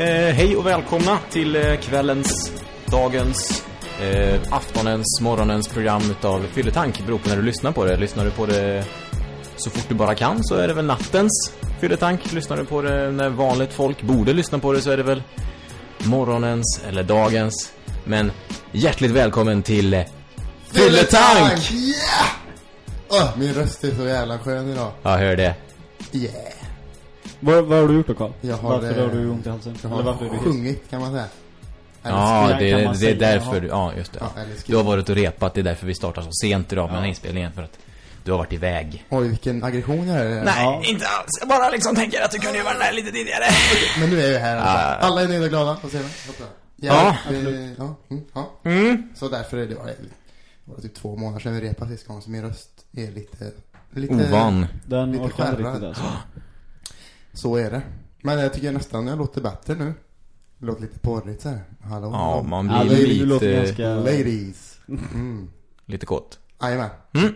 Eh, hej och välkomna till eh, kvällens, dagens, eh, aftonens, morgonens program utav Fylletank. Beror på när du lyssnar på det. Lyssnar du på det så fort du bara kan så är det väl nattens Fylletank. Lyssnar du på det när vanligt folk borde lyssna på det så är det väl morgonens eller dagens. Men hjärtligt välkommen till eh, Fylletank! Yeah! Åh, min röst är så jävla skön idag. Ja, hör det. Yeah! Vad, vad har du gjort då Carl? Jag har, varför eh, har du ont i halsen? Jag Eller varför är har du sjungit kan man säga. Eller Ja, det, man det är därför, ja just det. Ja, skrivit. Du har varit och repat, det är därför vi startar så sent idag med den här inspelningen. För att du har varit iväg. Oj, vilken aggression jag är. Ja. inte alls. Jag bara liksom tänker att du kunde ju vara där lite tidigare. Men nu är jag här i alla. Ja. Är nöjda och glada. Vad säger man? Ja. eh, ja, mm, ja. Mm. Så därför är det bara, det var typ två månader sedan vi repade sist gång, så min röst är lite, lite... Ovan. Den Lite orkar inte riktigt alltså. Så är det. Men jag tycker nästan jag låter bättre nu. Det låter lite porrigt så här. Hallå. Ja, man Ja, blir det, det låter lite, ganska... Ladies. Mm. lite kåt. Jajamän. Mm.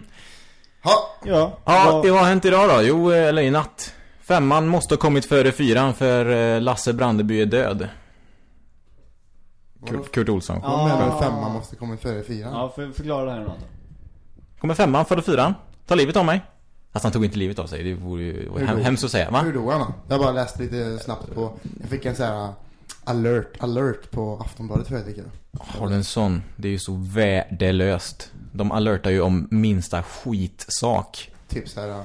Ha! Ja, Ja, vad- det har hänt idag då? Jo, eh, eller i natt. Femman måste ha kommit före fyran för eh, Lasse Brandeby är död. Kurt, Kurt Olsson. Ja. Vad menar du femman måste komma före fyran? Ja, för, förklara det här nu Anton. Kommer femman före fyran. Ta livet av mig. Fast han tog inte livet av sig. Det vore ju hem, hemskt att säga, va? Hur dog han då? Jag bara läste lite snabbt på, jag fick en sån här alert, alert på Aftonbladet för jag tycker. Har du en sån? Det är ju så värdelöst. De alertar ju om minsta skitsak. Typ så här.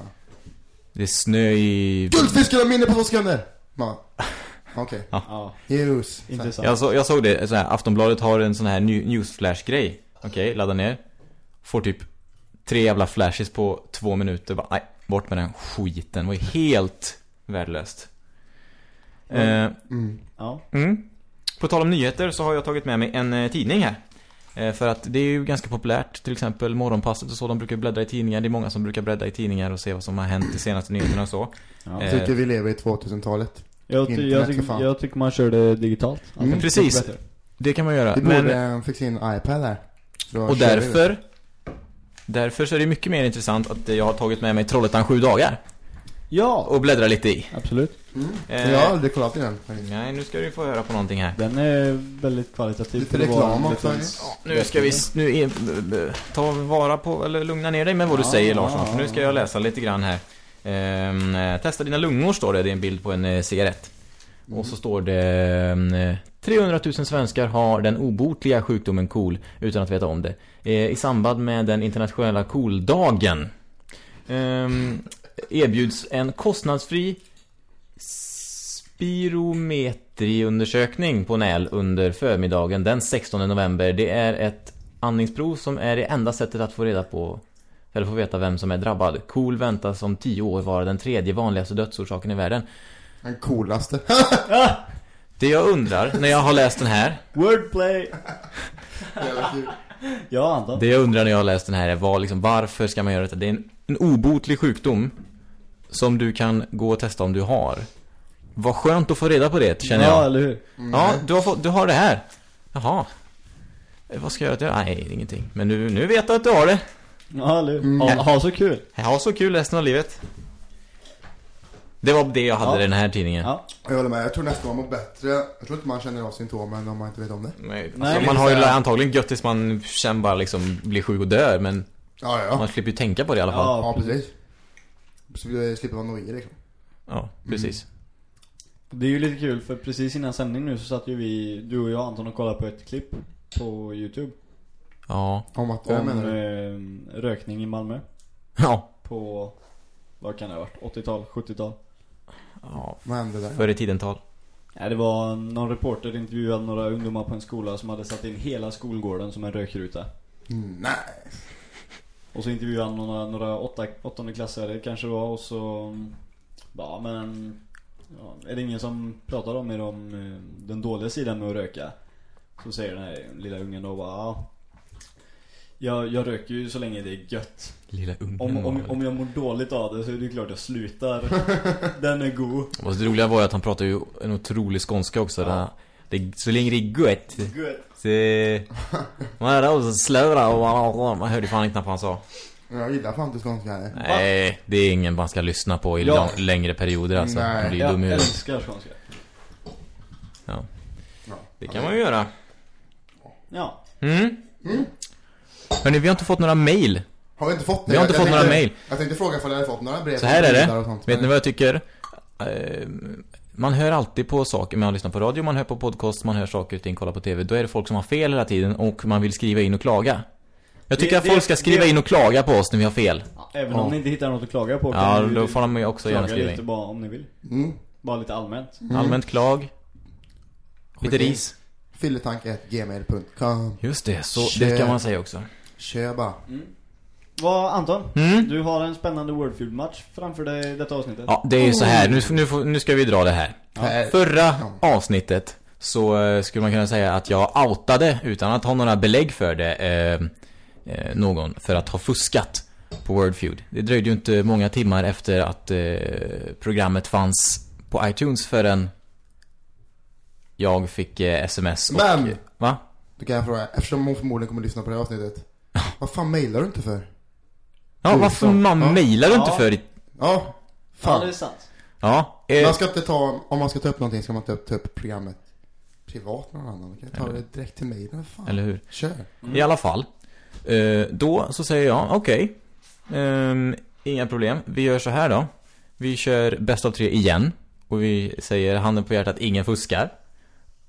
Det är snö i... Guldfisken har minne på två sekunder! Man, Okej. Ja, Use. Så här. intressant. Jag, så, jag såg det, så här, Aftonbladet har en sån här new- newsflash-grej. Okej, ladda ner. Får typ tre jävla flashes på två minuter. Bara, nej, bort med den skiten. Det var ju helt värdelöst. Eh, Mm. Ja. mm. På tal om nyheter så har jag tagit med mig en eh, tidning här. Eh, för att det är ju ganska populärt, till exempel Morgonpasset och så, de brukar bläddra i tidningar. Det är många som brukar bläddra i tidningar och se vad som har hänt i senaste nyheterna och så. ja. Eh, Jag tycker vi lever i 2000-talet. Jag, ty, internet jag, för tycker, fan. jag tycker man kör det digitalt. Mm, precis. Det kan man göra. Vi Men- borde eh, fixa in en iPad där. Så Och därför Därför så är det mycket mer intressant att jag har tagit med mig Trollhättan sju dagar Ja, och bläddrar lite i. absolut. Mm. Eh, Jag har aldrig kollat i den. Nej, nu ska du få höra på någonting här. Den är väldigt kvalitativ. Lite reklam också, ja. Nu ska vi nu b- ta vara på, eller lugna ner dig med vad du Ja, säger ja, Larsson. För nu ska jag läsa lite grann här. Ehm, eh, testa dina lungor står det, det är en bild på en eh, cigarett. Mm. Och så står det mm, 300 000 svenskar har den obotliga sjukdomen KOL utan att veta om det. Eh, I samband med den internationella KOL-dagen ehm, erbjuds en kostnadsfri spirometriundersökning på NÄL under förmiddagen den 16 november. Det är ett andningsprov som är det enda sättet att få reda på eller få veta vem som är drabbad. KOL väntas om 10 år vara den tredje vanligaste dödsorsaken i världen. Den coolaste. Det jag undrar när jag har läst den här Wordplay! Ja, Anton. Det jag undrar när jag har läst den här är var, liksom, varför ska man göra detta? Det är en, en obotlig sjukdom som du kan gå och testa om du har. Vad skönt att få reda på det, känner Ja, jag. eller hur? Ja, du har, fått, du har det här. Jaha. Vad ska jag göra? Nej, ingenting. Men nu, nu vet du att du har det. Ja, eller hur? Mm. Ha, ha så kul. Jag har så kul resten av livet. Det var det jag hade Ja. i den här tidningen. Ja. Jag håller med, jag tror nästan man mår bättre. Jag tror inte man känner av symptomen om man inte vet om det. Nej, alltså, Nej, man har ju antagligen gött tills man sen bara liksom blir sjuk och dör. Men Ja, ja. man slipper ju tänka på det i alla fall. Ja. Ja, precis. Så vi slipper vara nojiga liksom. Ja, precis. Det är ju lite kul för precis innan sändning nu så satt ju vi, du och jag Anton och kollade på ett klipp på Youtube. Ja. Om att, Om menar du? eh, rökning i Malmö. Ja. På, vad kan det ha varit? 80-tal? 70-tal? Ja. Vad hände där? Före i tiden-tal. Ja, det var någon reporter intervjuade några ungdomar på en skola som hade satt in hela skolgården som en rökruta. Nej. Och så intervjuade han några, några åtta, åttonde klassare kanske det var och så Ja men ja, Är det ingen som pratar om er om eh, den dåliga sidan med att röka? Så säger den här lilla ungen då bara ja, jag, jag röker ju så länge det är gött Lilla ungen. om, om, om jag mår dåligt av det så är det ju klart jag slutar Den är god Och det roliga var ju att han pratade ju en otrolig skånska också. Ja. Det, det, så länge det är gött. Gött Så... Man hörde också slöra och man hörde fan inte vad han sa. Jag gillar fan inte skånska heller. Nej, det är ingen man ska lyssna på i Ja. lång, längre perioder alltså. Nej. Blir Jag dum huvudet. älskar skånska Ja, Ja. det kan man ju göra. Ja. Mm. Hörni, vi har inte fått några mail. Har vi inte fått det? Vi har inte Jag fått några tänkte- mail. Jag tänkte fråga om jag hade fått några brev. Så här är det. sånt, Vet men- ni vad jag tycker? Eh, Man hör alltid på saker, man lyssnar på radio, man hör på podcast, man hör saker och ting, kollar på TV. Då är det folk som har fel hela tiden och man vill skriva in och klaga. Jag tycker Det- att folk ska skriva det- in och klaga på oss när vi har fel. Även Ja. om ni inte hittar något att klaga på Ja, ni då får de ju också gärna klaga skriva lite in. bara om ni vill. Mm. Bara lite allmänt. Allmänt klag. Lite ris. Fylletank.gmail.com Just det, så Kör. det kan man säga också. Kör bara. Vad, Anton? Mm. Du har en spännande Wordfeud-match framför dig i detta avsnittet. Ja, det är ju så här. Nu, nu, får- nu ska vi dra det här. Ja. Förra Ja. avsnittet så eh, skulle man kunna säga att jag outade, utan att ha några belägg för det, eh, eh, någon för att ha fuskat på Wordfeud. Det dröjde ju inte många timmar efter att eh, programmet fanns på iTunes förrän jag fick eh, sms och... Men! Va? Då kan jag fråga, eftersom hon förmodligen kommer att lyssna på det här avsnittet. Vad fan mailar du inte för? Ja, varför så. man Ja. mailar du inte Ja. för? Ja, Ja, fan. det är sant. Ja, eh, Man ska inte ta, om man ska ta upp någonting ska man ta upp, ta upp programmet privat med någon annan. Man kan ta det direkt till mailen, fan. eller hur? Kör. I alla fall. Eh, då så säger jag, okej. Ehm, inga problem. Vi gör så här då. Vi kör bäst av tre igen. Och vi säger handen på hjärtat, ingen fuskar.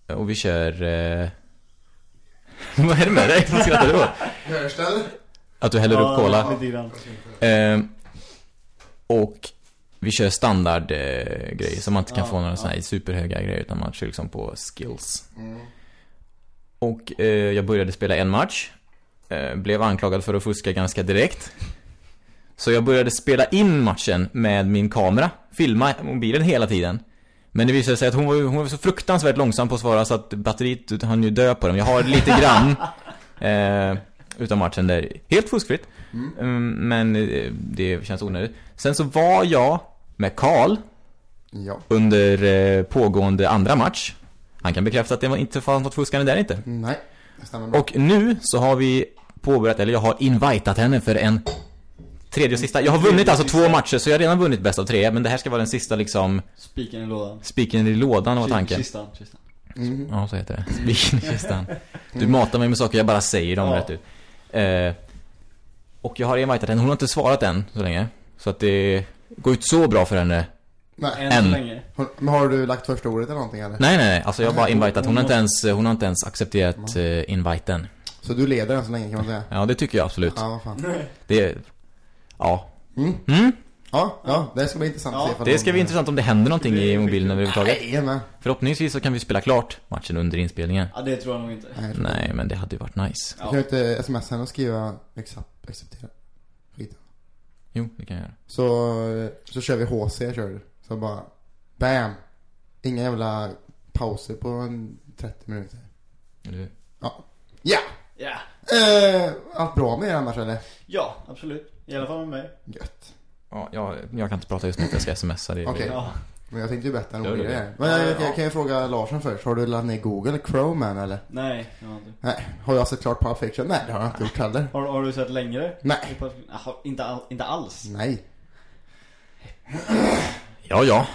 Och vi kör... Eh... Vad är det med dig? Vad skrattar du åt? Hörs det eller? Att du häller upp cola. lite grann. Ehm, och vi kör standard eh, grejer så man inte kan Ja, få några ja. sådana här superhöga grejer utan man kör liksom på skills. Mm. Och eh, jag började spela en match. Eh, blev anklagad för att fuska ganska direkt. Så jag började spela in matchen med min kamera. Filma mobilen hela tiden. Men det visade sig att hon var, hon var så fruktansvärt långsam på att svara så att batteriet hann ju dö på den. Jag har lite grann eh, utav matchen där. Helt fuskfritt. Mm, men eh, det känns onödigt. Sen så var jag med Karl Ja. under eh, pågående andra match. Han kan bekräfta att det var inte fanns något fuskande där inte. Nej, det stämmer bra. Och nu så har vi påbörjat, eller jag har invitat henne för en tredje och sista. Jag har vunnit alltså två matcher så jag har redan vunnit bäst av tre. Men det här ska vara den sista liksom, Spiken i lådan. spiken i lådan var tanken. Kistan, kistan. Mm. Ja, så heter det. Spiken i kistan. Du matar mig med saker, jag bara säger dem Ja. rätt ut. Eh, och jag har invitat henne, hon har inte svarat än så länge. Så att det går inte så bra för henne. Nej. Än så länge. Har, men har du lagt första ordet eller någonting eller? Nej, nej, nej. Alltså jag har bara invitat. Hon har inte ens, hon har inte ens accepterat eh, inviten. Så du leder än så länge kan man säga? Ja, det tycker jag absolut. Ja, vad fan. Det är... Ja. Mm. Mm. Ja, ja, det ska bli intressant Ja, att se. Det ska de- bli intressant om det händer någonting i mobilen överhuvudtaget. Nej, men. Förhoppningsvis så kan vi spela klart matchen under inspelningen. Ja, det tror jag nog inte. Nej. Nej, men det hade ju varit nice. Du kan inte smsa henne och skriva accept, acceptera. Skit. Jo, det kan jag göra. Så, så kör vi HC kör du. Så bara, bam. Inga jävla pauser på en 30 minuter. Eller hur? Ja. Ja! Ja. Eh, allt bra med er annars eller? Ja, absolut. I alla fall med mig. Gött. Ja, jag, jag kan inte prata just nu för jag ska smsa. Okej. Ja. Men jag tänkte ju berätta en rolig grej. Men jag, jag, Ja. jag kan ju fråga Larsson först. Har du laddat ner Google Chrome än eller? Nej, jag har inte. Nej. Har jag sett klart Pulp Fiction? Nej, det har jag inte gjort heller. Har, har du sett längre? Nej. Inte, all, inte alls. Nej. Ja, ja.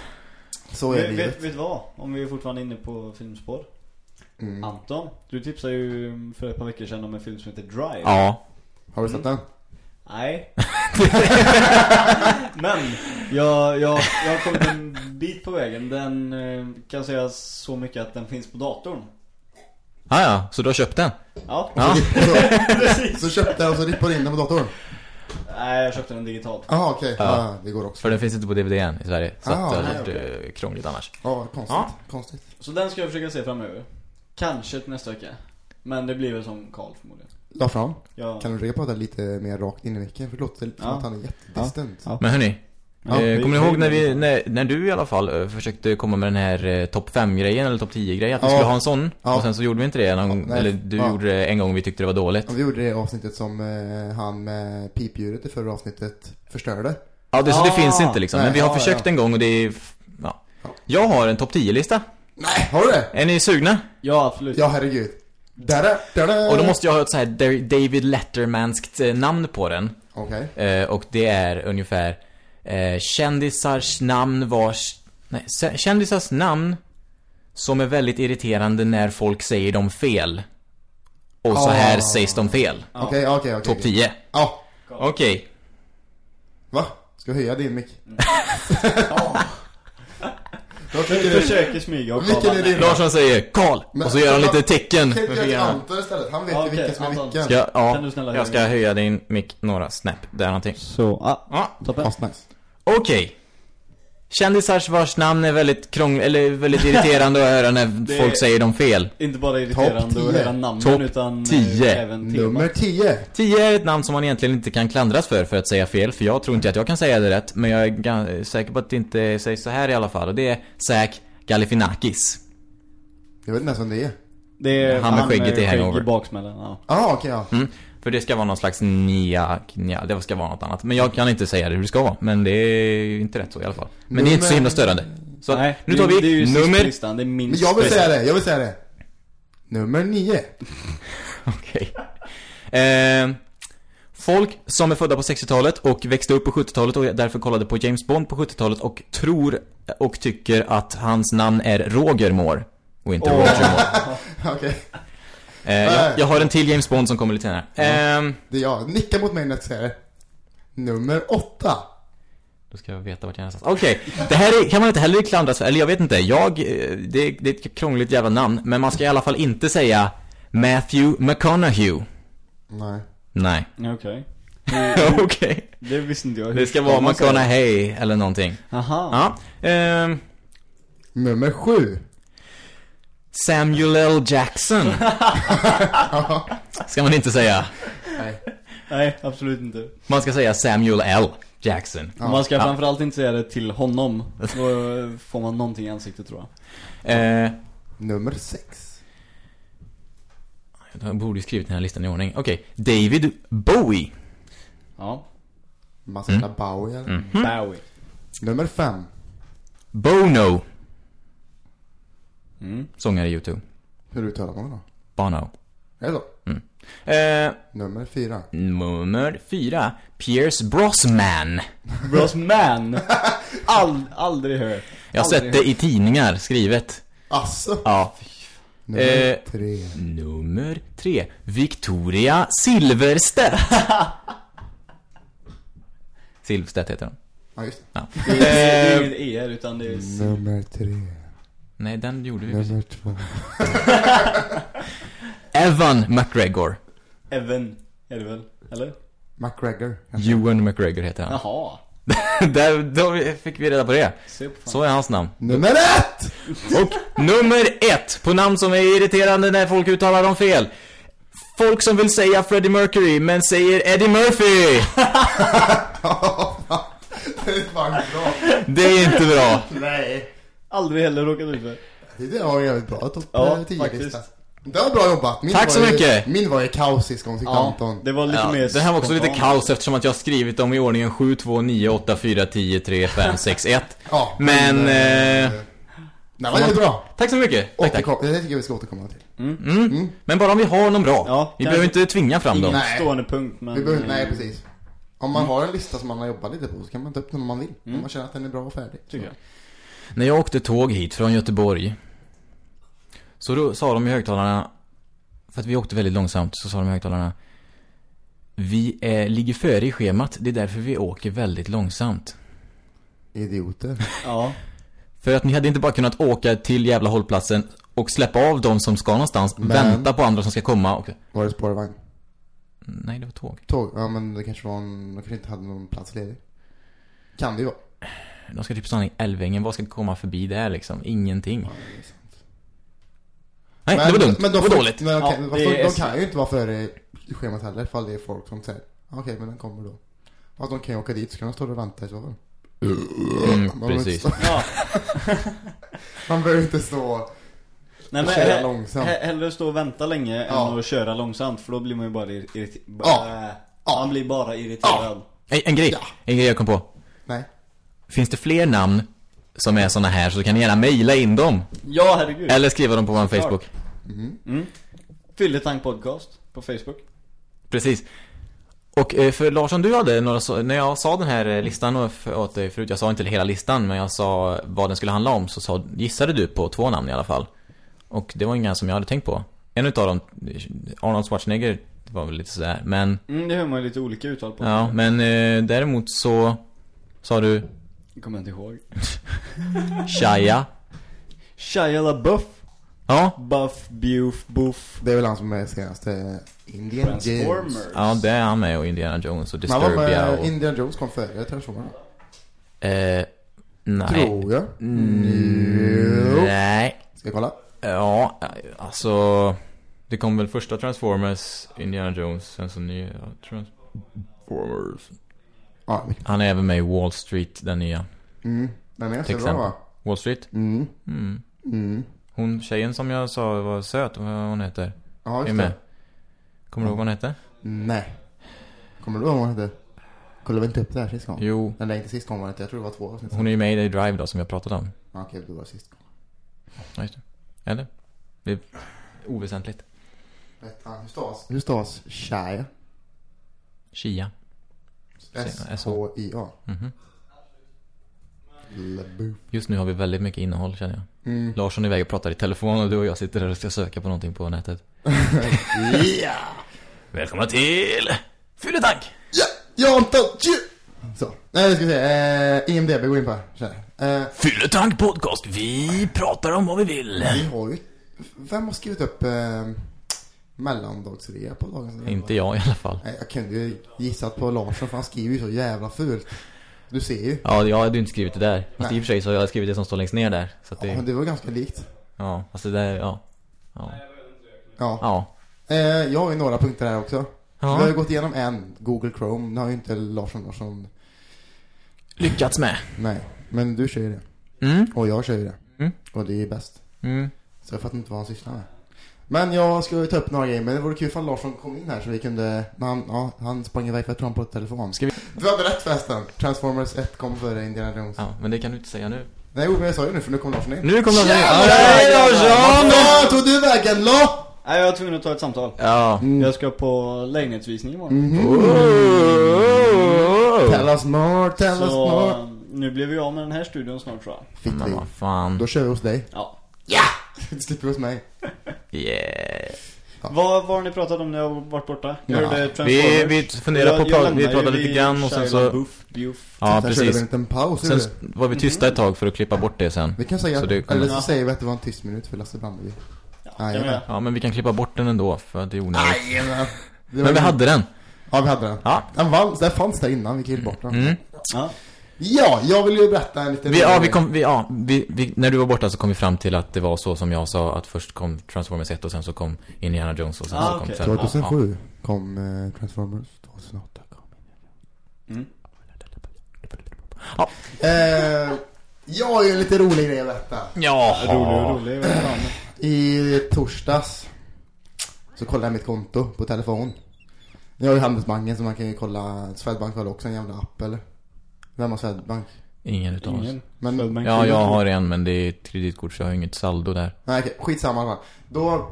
Så är Vet, vet, livet. vet du vad? Om vi är fortfarande inne på filmspår. Mm. Anton, du tipsade ju för ett par veckor sedan om en film som heter Drive. Ja. Har du sett den? Nej. Men, jag, jag, jag har kommit en bit på vägen. Den eh, kan säga så mycket att den finns på datorn. Ah, ja, så du har köpt den? Ja, Ja. Så, så köpte jag och så rippade in den på datorn? nej jag köpte den digitalt. Jaha okej, Ja. ja. det går också. För den finns inte på DVD än i Sverige. Så Ah, att det nej, hade varit eh, krångligt annars. Ja, konstigt. Ja. Konstigt. Så den ska jag försöka se framöver. Kanske till nästa vecka. Men det blir väl som Karl förmodligen. Larsson, Jag... kan du försöka prata lite mer rakt in i micken? För det låter lite som Ja. att han är jättedistant. Ja. Men hörni. Ja, eh, kommer ni ihåg när, vi, när, när du i alla fall eh, försökte komma med den här eh, topp 5-grejen eller topp 10-grejen? Att vi Ja. skulle ha en sån? Ja. Och sen så gjorde vi inte det någon. Eller du Ja. gjorde det en gång vi tyckte det var dåligt. Ja, vi gjorde det avsnittet som eh, han med pipljudet i förra avsnittet förstörde. Ja, det, så det Ah. finns inte liksom. Men Nej, vi har ja, försökt ja. en gång och det är... Ja. Ja. Jag har en topp 10-lista. Nej, har du det? Är ni sugna? Ja, absolut. Ja, herregud. Dada, dada. Och då måste jag ha ett så här David Lettermanskt eh, namn på den. Okej. Eh, och det är ungefär eh, kändisars namn vars... Nej, kä- kändisars namn som är väldigt irriterande när folk säger dem fel. Och så här Ah. sägs de fel. Okej, okej, okej. Topp 10. Ja. Okej. Va? Ska jag höja din mick? Då Vi tycker du... försöker smyga och Vilken är din? Larsson säger Karl. Och så gör han lite tecken inte jag. Anton istället? Han vet ju vilken som är vilken. Ska jag, ja, Kan du snälla jag ska höja? din mick några snäpp. Där någonting. Så, ah, Ja, toppen. Asnice. okej. Kändisars vars namn är väldigt krånglig, eller väldigt irriterande att höra när folk säger dem fel. Inte bara irriterande att 10. höra namnen Topp utan eh, 10. även temat. Nummer 10. 10 är ett namn som man egentligen inte kan klandras för, för att säga fel. För jag tror inte att jag kan säga det rätt. Men jag är säker på att det inte sägs så här i alla fall. Och det är Zack Galifianakis. Jag vet inte ens vem det är. Det är Han med skägget i Hangover. i baksmällen, ja. Ah, okej, ja. Mm. För det ska vara någon slags nja, nja, det ska vara något annat. Men jag kan inte säga det hur det ska vara. Men det är ju inte rätt så i alla fall. Men det är inte så Nummer- himla störande. Så Nej, nu tar vi det är ju nummer... listan, det är minst Men jag vill säga det, jag vill säga det. Nummer 9. Okej. Eh, folk som är födda på 60-talet och växte upp på 70-talet och därför kollade på James Bond på 70-talet och tror och tycker att hans namn är Roger Moore. Och inte Roger Moore. Okej. Eh, jag, jag har en till James Bond som kommer lite senare. Eh, Det är jag. Nicka mot mig när jag säger det. Nummer 8. Då ska jag veta vart jag är någonstans. Okej, det här är, kan man inte heller klandras för, eller jag vet inte. Jag, eh, det, det är ett krångligt jävla namn, men man ska i alla fall inte säga Matthew McConaughey. Nej. Nej. Okej. Okej. Det visste inte jag. Det ska vara? McConaughey eller någonting. Aha. Ja. ehm, Nummer 7. Samuel L. Jackson. Ska man inte säga. Nej. Nej, absolut inte. Man ska säga Samuel L. Jackson. Ja. Man ska Ja. framförallt inte säga det till honom. Då får man någonting i ansiktet tror jag. Eh, Nummer 6. jag borde ju skrivit den här listan i ordning. Okej, David Bowie. Ja. Man ska mm. Bowie eller? Bowie. Nummer 5. Bono. Mm. Sångare i YouTube. Hur uttalar man då? Bono. Är det så? Eh, Nummer 4. nummer fyra. Pierce Brosnan. Bros man. Ald, aldrig hört. Jag har sett det i tidningar skrivet. Asså? Ja. Nummer Eh. 3. Nummer tre. Victoria Silverstedt. Silverstedt heter hon. Ja, just det. Ja. Det är, Eh, inget ER utan det är. Nummer 3. Nej, den gjorde vi precis. Nummer 2. Evan McGregor. Evan. Är det väl? Eller? McGregor. kanske. Ewan McGregor heter han. Jaha. Där, då fick vi reda på det. Se på fan. Så är hans namn. Nummer 1! Och nummer ett på namn som är irriterande när folk uttalar dem fel. Folk som vill säga Freddie Mercury men säger Eddie Murphy. det är fan bra. Det är inte bra. Nej. Aldrig heller råkat ut för. Det var jävligt bra. Topp Ja, 10 faktiskt. lista. Det var bra jobbat. Min Tack så ju, mycket. Min var ju kaosisk om sitt Ja, Anton. det var lite Ja, mer det här var också lite kaos eftersom att jag har skrivit dem i ordningen 7, 2, 9, 8, 4, 10, 3, 5, 6, 1. Ja, Men, eh, eh, Nej, men det är bra. Tack så mycket. Tack, tack. Det tycker jag vi ska återkomma till. Mm. Men bara om vi har någon bra. Ja, vi behöver inte tvinga fram dem. Nej. stående punkt men... Vi behöver, nej, eh, precis. Om man har en lista som man har jobbat lite på så kan man ta upp den om man vill. Om man känner att den är bra och färdig. Tycker jag. När jag åkte tåg hit från Göteborg Så då sa de i högtalarna För att vi åkte väldigt långsamt så sa de i högtalarna Vi eh, ligger före i schemat, det är därför vi åker väldigt långsamt Idioter. Ja. För att ni hade inte bara kunnat åka till jävla hållplatsen Och släppa av de som ska någonstans Men- Vänta på andra som ska komma och... Var det spårvagn? Nej, det var tåg Tåg? Ja men det kanske var en, de kanske inte hade någon plats ledig. Kan det ju vara. De ska typ stanna i Älvängen, vad ska komma förbi där liksom? Ingenting Ja, det. Nej, det var dumt, Men det de var får- dåligt Men, okej, Ja, det de, kan ju inte vara före i schemat heller ifall det är folk som säger Okej, men den kommer då. Fast de kan ju åka dit så kan de stå och vänta i så fall. mm, Man behöver inte Precis ja. Man behöver inte stå Nej men Köra he- långsamt. he- hellre stå och vänta länge Ja. än att köra långsamt för då blir man ju bara irriterad. Ja. Ja. Man blir bara irriterad. en, en grej, Ja. en grej jag kom på. Finns det fler namn som är såna här så kan ni gärna mejla in dem Ja, herregud. Eller skriva dem på vår Facebook Mm. Fylletank podcast på Facebook. Precis Och eh, för Larsson, du hade några, så- när jag sa den här eh, listan och åt dig förut, jag sa inte hela listan, men jag sa vad den skulle handla om, så sa, gissade du på två namn i alla fall. Och det var inga som jag hade tänkt på. En utav dem, Arnold Schwarzenegger, det var väl lite sådär, men, Mm, det hör man ju lite olika uttal på. ja, men eh, däremot så sa du Jag kommer inte ihåg. Shia. Shia LaBeouf. Ja, Buff, Buf, Buff. Det är väl han som är senaste Indian Jones. Ja det är han med och Indiana Jones och Men Disturbia med, och... Indian Jones kom före Transformers. Eh, nej. Tror jag. Mm, nej. Ska jag kolla? Ja, alltså... Det kom väl första Transformers, Indiana Jones, sen så nya Transformers. Ja, Han är även med i Wall Street, den nya. mm. Den är så bra va? Wall Street? Mm. Mm. Mm. Hon, tjejen som jag sa var söt, vad hon heter, Ja, är just med. det. Kommer du ihåg vad hon hette? Nej. Kommer du ihåg vad hon hette? Kollade vi inte upp det här sist gång? Jo, Eller inte sist gång var det inte, jag tror det var två avsnitt hon är ju med i Drive då, som jag pratade om. Ja, Okej, det var sist gång. Ja, just det. Eller? Det är oväsentligt. Vänta, hur stavas? Hur stavas Shia? Shia. S-H-I-A. Mhm. LaBeouf. Just nu har vi väldigt mycket innehåll känner jag. Mm. Larsson är iväg och pratar i telefon och du och jag sitter där och ska söka på någonting på nätet. Ja! Välkomna till Fylletank! Ja! Ja, Anton! tju! Så. Nej, jag ska se. Eh, IMDB går in på här. Eh, Fylletank podcast, vi pratar om vad vi vill. vi har ju... Vem har skrivit upp eh, mellandagsrea på dagens Inte jag i alla fall. Nej, jag kunde ju gissat på Larsson för han skriver ju så jävla fult. Du ser ju. Ja, jag hade ju inte skrivit det där. Fast Nej. i och för sig så har jag skrivit det som står längst ner där. Så att Ja, men det, det var ganska likt. ja, alltså det där, ja. Ja. Ja. Ja. Eh, jag har ju några punkter här också. Vi har ju ja. gått igenom en, Google Chrome. Det har ju inte Larsson Larsson. Lyckats med. Nej, men du kör ju det. Mm. Och jag kör ju det. Mm. Och det är bäst. Mm. Så jag fattar inte vad han sysslar med. Men jag ska ta upp några grejer, men det vore kul ifall Larsson kom in här så vi kunde, men han, ja, han sprang iväg för att han på telefon. Ska vi... Du hade rätt förresten. Transformers 1 kom före Indiana Jones. Ja, men det kan du inte säga nu. Nej, men jag sa ju nu för nu kom Larsson in. Nu kommer Larsson in. Hej Larsson! Vart tog du vägen då? Nej, jag var tvungen att ta ett samtal. Ja. Jag ska på lägenhetsvisning imorgon. Mhm. Tell us more, tell us Så more. eh, nu blev vi av med den här studion snart tror jag. Fick Men vad fan. Då kör vi hos dig. Ja. Du slipper hos mig. Yeah. Ja. Vad, vad har ni pratat om när jag har varit borta? Jag Ja. hörde Vi, vi funderar på, Jag- jag vi pratade lite grann och sen så... LaBeouf, Buf. Ja, Sen en precis. liten paus. Sen var vi tysta ett tag för att klippa bort det sen. vi kan säga, Så att, det kommer- eller så Ja. säger vi att det var en tyst minut för Lasse Brandeby. Ja, Ah, vi ja. men vi kan klippa bort den ändå för att det är onödigt. Det var Men vi hade den. Ja, vi hade den. Ja. Den, fanns, den fanns där innan, vi klippte bort den. Mm. Ja. Ja, jag vill ju berätta en liten Vi, ja, vi kom, vi, ja, vi, vi, när du var borta så kom vi fram till att det var så som jag sa, att först kom Transformers 1 och sen så kom Indiana Jones och sen Ah, så kom okej. sen, 2007 kom eh, Transformers, 2008 kom Mm. Eh, jag har ju en lite rolig grej att berätta. Ja. Rolig och rolig. I torsdags så kollade jag mitt konto på telefon. Jag har ju Handelsbanken så man kan ju kolla, Swedbank har också en jävla app eller? Vem har Swedbank? Ingen utav oss. Ingen. Men, Swedbank. Ja, jag har en men det är ett kreditkort så jag har inget saldo där. nej okej, skitsamma fall. Då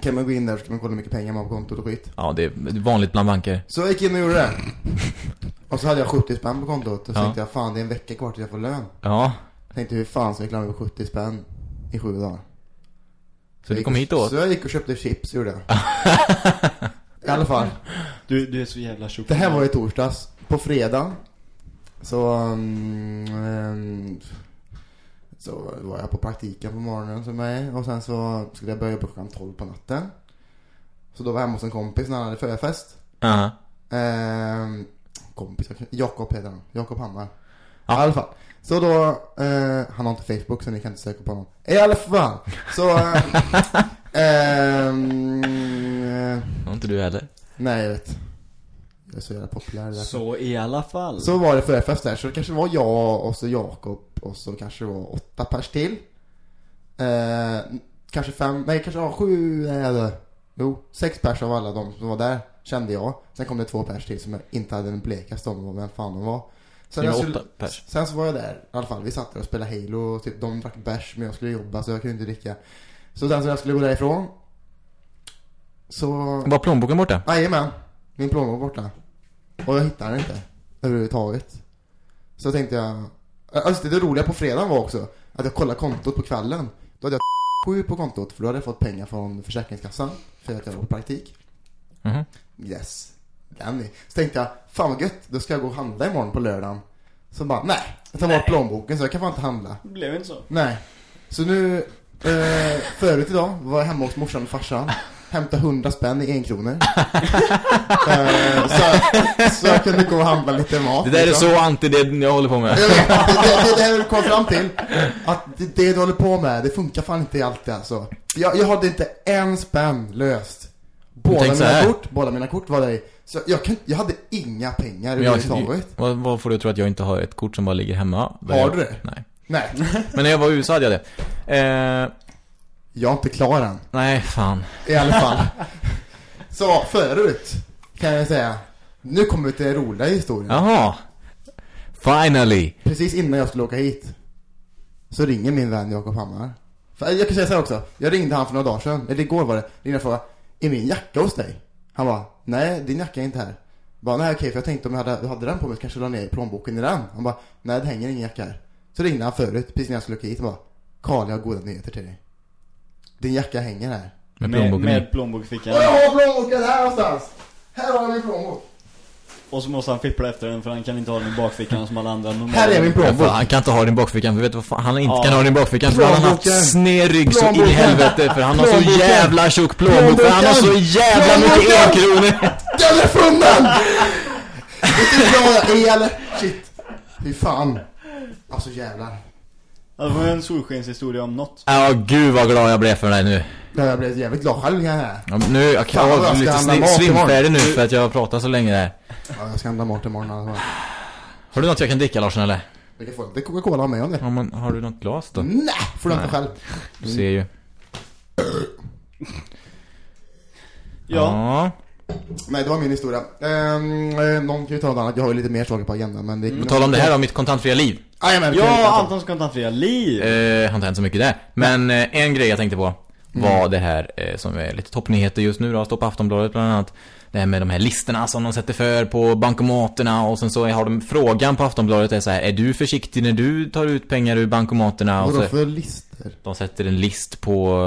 kan man gå in där och så kan man kolla hur mycket pengar man har på kontot och skit. Ja, det är vanligt bland banker. Så jag gick in och gjorde det. Och så hade jag 70 spänn på kontot och så Ja. tänkte jag fan det är en vecka kvar tills jag får lön. Ja, Tänkte hur fan ska jag klara mig på 70 spänn i sju dagar? så du jag kom gick- hit då? Så jag gick och köpte chips gjorde jag. I alla fall. Du, du är så jävla tjock. Det här var i torsdags. På fredag så, um, um, så var jag på praktiken på morgonen jag är. Och sen så skulle jag börja jobba klockan 12 på natten. Så då var jag hemma hos en kompis när han hade förfest. Aha. Ehm, kompis, Jakob heter han. Jakob Hammar. Ja. I alla fall. Så då, eh, han har inte Facebook så ni kan inte söka på honom. I alla fall. Så, eh, ehm, eh, Har inte du heller? nej jag vet. Jag är så jävla populär där. Så. I alla fall. så var det förfest där. Så det kanske var jag och så Jakob och så kanske det var åtta pers till. Eh, kanske fem, nej kanske ja, sju, nej eller, jo, sex pers av alla de som var där kände jag. Sen kom det två pers till som jag inte hade en blekaste om vem fan de var. Sen, jag var skulle, sen så var jag där, i alla fall, vi satt där och spelade Halo och typ, de drack bärs men jag skulle jobba så jag kunde inte dricka. Så sen så jag skulle gå därifrån Så, Var plånboken borta? jajamän, min plånbok borta. Och jag hittade den inte. Överhuvudtaget. Så tänkte jag... Alltså det roliga på fredagen var också att jag kollade kontot på kvällen. Då hade jag sju på kontot för då hade jag fått pengar från Försäkringskassan för att jag var på praktik. Mhm. Yes. Den är. Så tänkte jag, fan vad gött, då ska jag gå och handla imorgon på lördagen. Så bara, nej, jag tar bort plånboken så jag kan fan inte handla. Det blev inte så. Nej. Så nu, eh, förut idag var jag hemma hos morsan och farsan. Hämtade 100 spänn i en kronor. eh, så, så jag kunde gå och handla lite mat. Det där är liksom. så anti det jag håller på med. Jag vet, det, det, det, vi kom fram till. Att det, det du håller på med, det funkar fan inte alltid alltså. Jag, jag hade inte en spänn löst. Båda tänk mina kort, båda mina kort var där. Så jag, kan, jag hade inga pengar jag, överhuvudtaget. vad, vad får du tro att jag inte har ett kort som bara ligger hemma? Har jag, du det? Nej. Nej, Men när jag var i USA hade jag det. Eh, jag är inte klar än. nej, fan. I alla fall. Så förut kan jag säga. Nu kommer vi till den roliga historien. Jaha. Finally. Precis innan jag skulle åka hit. Så ringer min vän Jakob Hammar. Jag kan säga så här också. Jag ringde han för några dagar sedan. Eller igår var det. Ringde och frågade. Är min jacka hos dig? Han bara. Nej, din jacka är inte här. Bara, nej okej, för jag tänkte om jag hade, hade den på mig så kanske jag la ner plånboken i den. Han bara. Nej, det hänger ingen jacka här. Så ringde han förut, precis när jag skulle åka hit och bara. Karl, jag har goda nyheter till dig. Din jacka hänger här. Med Med, plånboken i. med plånbokfickan. Och jag har plånboken här någonstans! Här har jag min plånbok. Och så måste han fippla efter den för han kan inte ha den i bakfickan som alla andra normala. Här är min Ja, plånbok. fan, han kan inte ha din bakfickan, för vet du vad fan han inte Ja. kan ha din bakfickan? För han har haft Plånboken. sned rygg så in i Plånboken. helvete, för han har så Plånboken. jävla tjock plånbok, för han har så Plånboken. jävla mycket Plånboken. enkronor! Den är funnen! Vet du glad jag är eller? Shit. Fy fan. Alltså jävlar. Ja, Det var ju en solskenshistoria om något. Ja, gud vad glad jag blev för dig nu. Ja, Jag blev jävligt glad själv jag här. Ja, nu, jag kan vara jag lite slimfärdig nu för att jag har pratat så länge där. Ja, jag ska handla mat imorgon fall. Har du något jag kan dricka Larsson eller? Du kan få lite Coca-Cola mig om det. Ja, men har du något glas då? Nej, får du inte själv. Du ser ju. Ja. Nej, det var min historia. Ehm, eh, någon kan ju ta något annat. Jag har ju lite mer saker på agendan, men det... På tal om det här om mitt kontantfria liv. Jag Ja, om. Antons kontantfria liv. Eh, har inte hänt så mycket där. Men eh, en grej jag tänkte på var det här eh, som är lite toppnyheter just nu då, står på Aftonbladet bland annat. Det här med de här listorna som de sätter för på bankomaterna och sen så har de frågan på Aftonbladet är så här, är du försiktig när du tar ut pengar ur bankomaterna? Och Vadå för lister? de sätter en list på...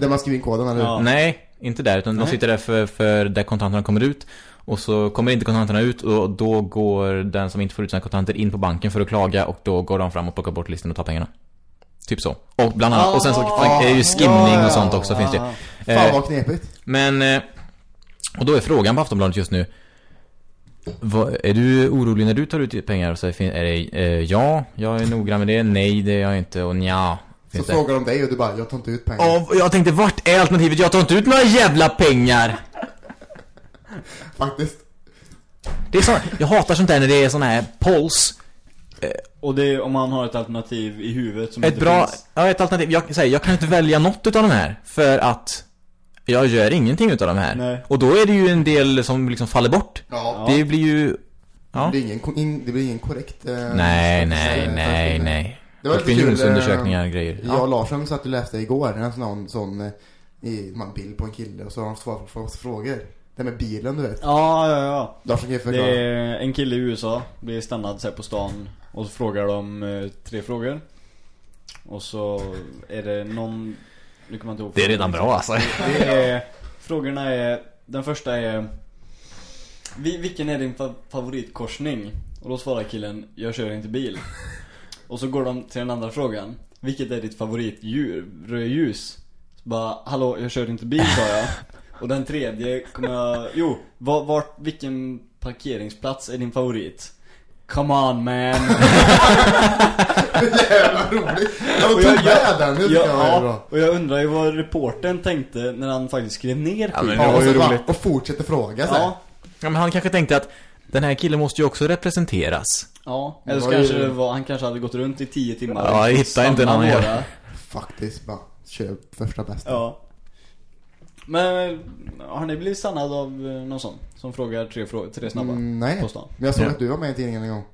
Där man skriver in koden, eller hur? Ja. Nej, inte där, utan de Nej. sitter där för, för där kontanterna kommer ut. Och så kommer inte kontanterna ut och då går den som inte får ut sina kontanter in på banken för att klaga och då går de fram och plockar bort listen och tar pengarna. Typ så. Och bland annat, och sen så Ah, är det ju skimning och sånt också finns det ja. Fan Eh, vad knepigt. Men, eh, och då är frågan på Aftonbladet just nu. Vad, är du orolig när du tar ut pengar? Så fin- är det, eh, ja, jag är noggrann med det. Nej, det är jag inte. Och nja. Så det. frågar de dig och du bara, jag tar inte ut pengar. Och jag tänkte, vart är alternativet? Jag tar inte ut några jävla pengar! Faktiskt. Det är så, jag hatar sånt där när det är sån här polls. Och det är om man har ett alternativ i huvudet som Ett inte bra, finns. ja ett alternativ. Jag, säger, jag kan inte välja något utav de här. För att jag gör ingenting utav de här. Nej. Och då är det ju en del som liksom faller bort. Ja. Det blir ju... Det, Ja. blir ingen, det blir ingen korrekt... Eh, Nej, eh, nej, eh, nej, eh, nej. Det var Opinionsundersökningar eh, grejer. Jag och Larsson satt och läste igår en sån, sån eh, i, man bild på en kille och så har de svarat på frågor. Det med bilen du vet. Ja, ja, ja. Larsson kan ju Det förklara. är en kille i USA blir stannad så här på stan och så frågar de eh, tre frågor. Och så är det någon nu kommer jag inte ihåg Det är redan bra alltså. Det är, frågorna är, den första är "Vi- Vilken är din fa- favoritkorsning? Och då svarar killen, jag kör inte bil Och så går de till den andra frågan Vilket är ditt favoritdjur? Rödljus? Så bara, hallå jag kör inte bil sa jag Och den tredje kommer jag, jo, var, vart, vilken parkeringsplats är din favorit? Come on man Jävla roligt. Jag Och tog jag- med den, det jag var ja, bra. och jag undrar ju vad reportern tänkte när han faktiskt skrev ner Ja, men skiten. det Ja, var och, ju så bara, roligt. och fortsätter fråga så. Ja, Ja, men han kanske tänkte att den här killen måste ju också representeras. Ja, eller så var ju- kanske det var, han kanske hade gått runt i tio timmar Ja, jag hittar inte någon några. Faktiskt, bara kör första bästa. Ja Men har ni blivit stannad av eh, någon sån? Som frågar tre, frågor, tre snabba Mm, nej. på stan? Men jag såg Ja. att du var med i tidningen en gång.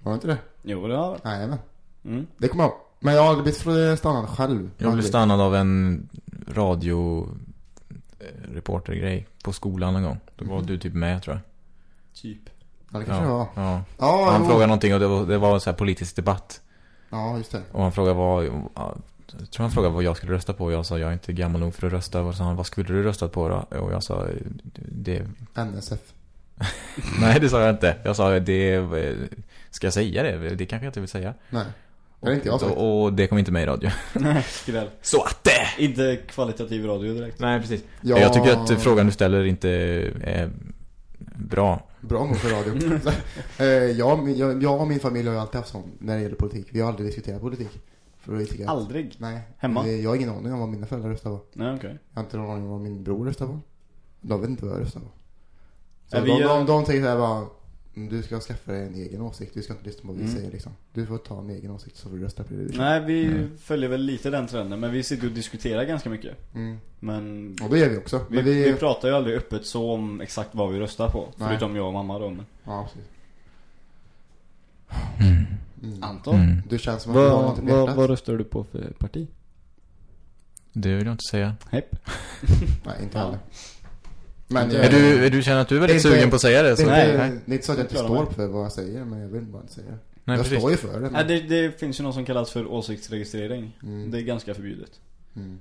Var det inte det? Jo, det har Nej, men. mm. Det kommer jag ihåg. Men jag har aldrig blivit stannad själv. Jag blev stannad av en radio eh, reportergrej på skolan en gång. Då var Mhm. du typ med tror jag. Typ Ja, det kanske det var. Ja. Ja, han jo. frågade någonting och det var, det var så här politisk debatt. Ja, just det. Och han frågade vad, ja, jag tror han frågade vad jag skulle rösta på. Och jag sa jag är inte gammal nog för att rösta. Och så han, vad skulle du rösta på då? Och jag sa, det, NSF. nej det sa jag inte. Jag sa, det, ska jag säga det? Det kanske jag inte vill säga. Nej. Det är inte jag sagt. och, och det kom inte med i radio. Nej, skräll. Så att det! Inte kvalitativ radio direkt. Nej, precis. Ja. Jag tycker att frågan du ställer inte är bra. Bra nog för radio. eh, jag, jag, jag och min familj har ju alltid haft sån när det gäller politik. Vi har aldrig diskuterat politik. Att, Aldrig? Nej. Hemma? Vi, jag har ingen aning om vad mina föräldrar röstar på. Nej, okej. Jag har inte någon aning om vad min bror röstar på. De vet inte vad jag röstar på. Så de, vi, de, eh, de, tänker såhär bara "Mm, Du ska skaffa dig en egen åsikt, du ska inte lyssna på vad vi Mm. säger liksom. Du får ta en egen åsikt så får du rösta på det du Nej, vi Mm. följer väl lite den trenden, men vi sitter och diskuterar ganska mycket. mm. Men Och det gör vi också. vi, Men vi, vi, pratar ju aldrig öppet så om exakt vad vi röstar på. Nej. Förutom jag och mamma då. Men... Ja, precis. Mm. Mm. Anton? Mm. Du känns som att du har något Vad, i vad, röstar du på för parti? Det vill jag inte säga. Hepp. Nej, inte Ja. heller. Men jag, Är du, är du känner att du är väldigt Det är inte- sugen på att säga det? det, Så? är Nej, det är inte så att jag inte står för vad jag säger, men jag vill bara inte säga det. Nej, jag precis. står ju för det. Nej, Men, det, det finns ju något som kallas för åsiktsregistrering. Mm. Det är ganska förbjudet. mm.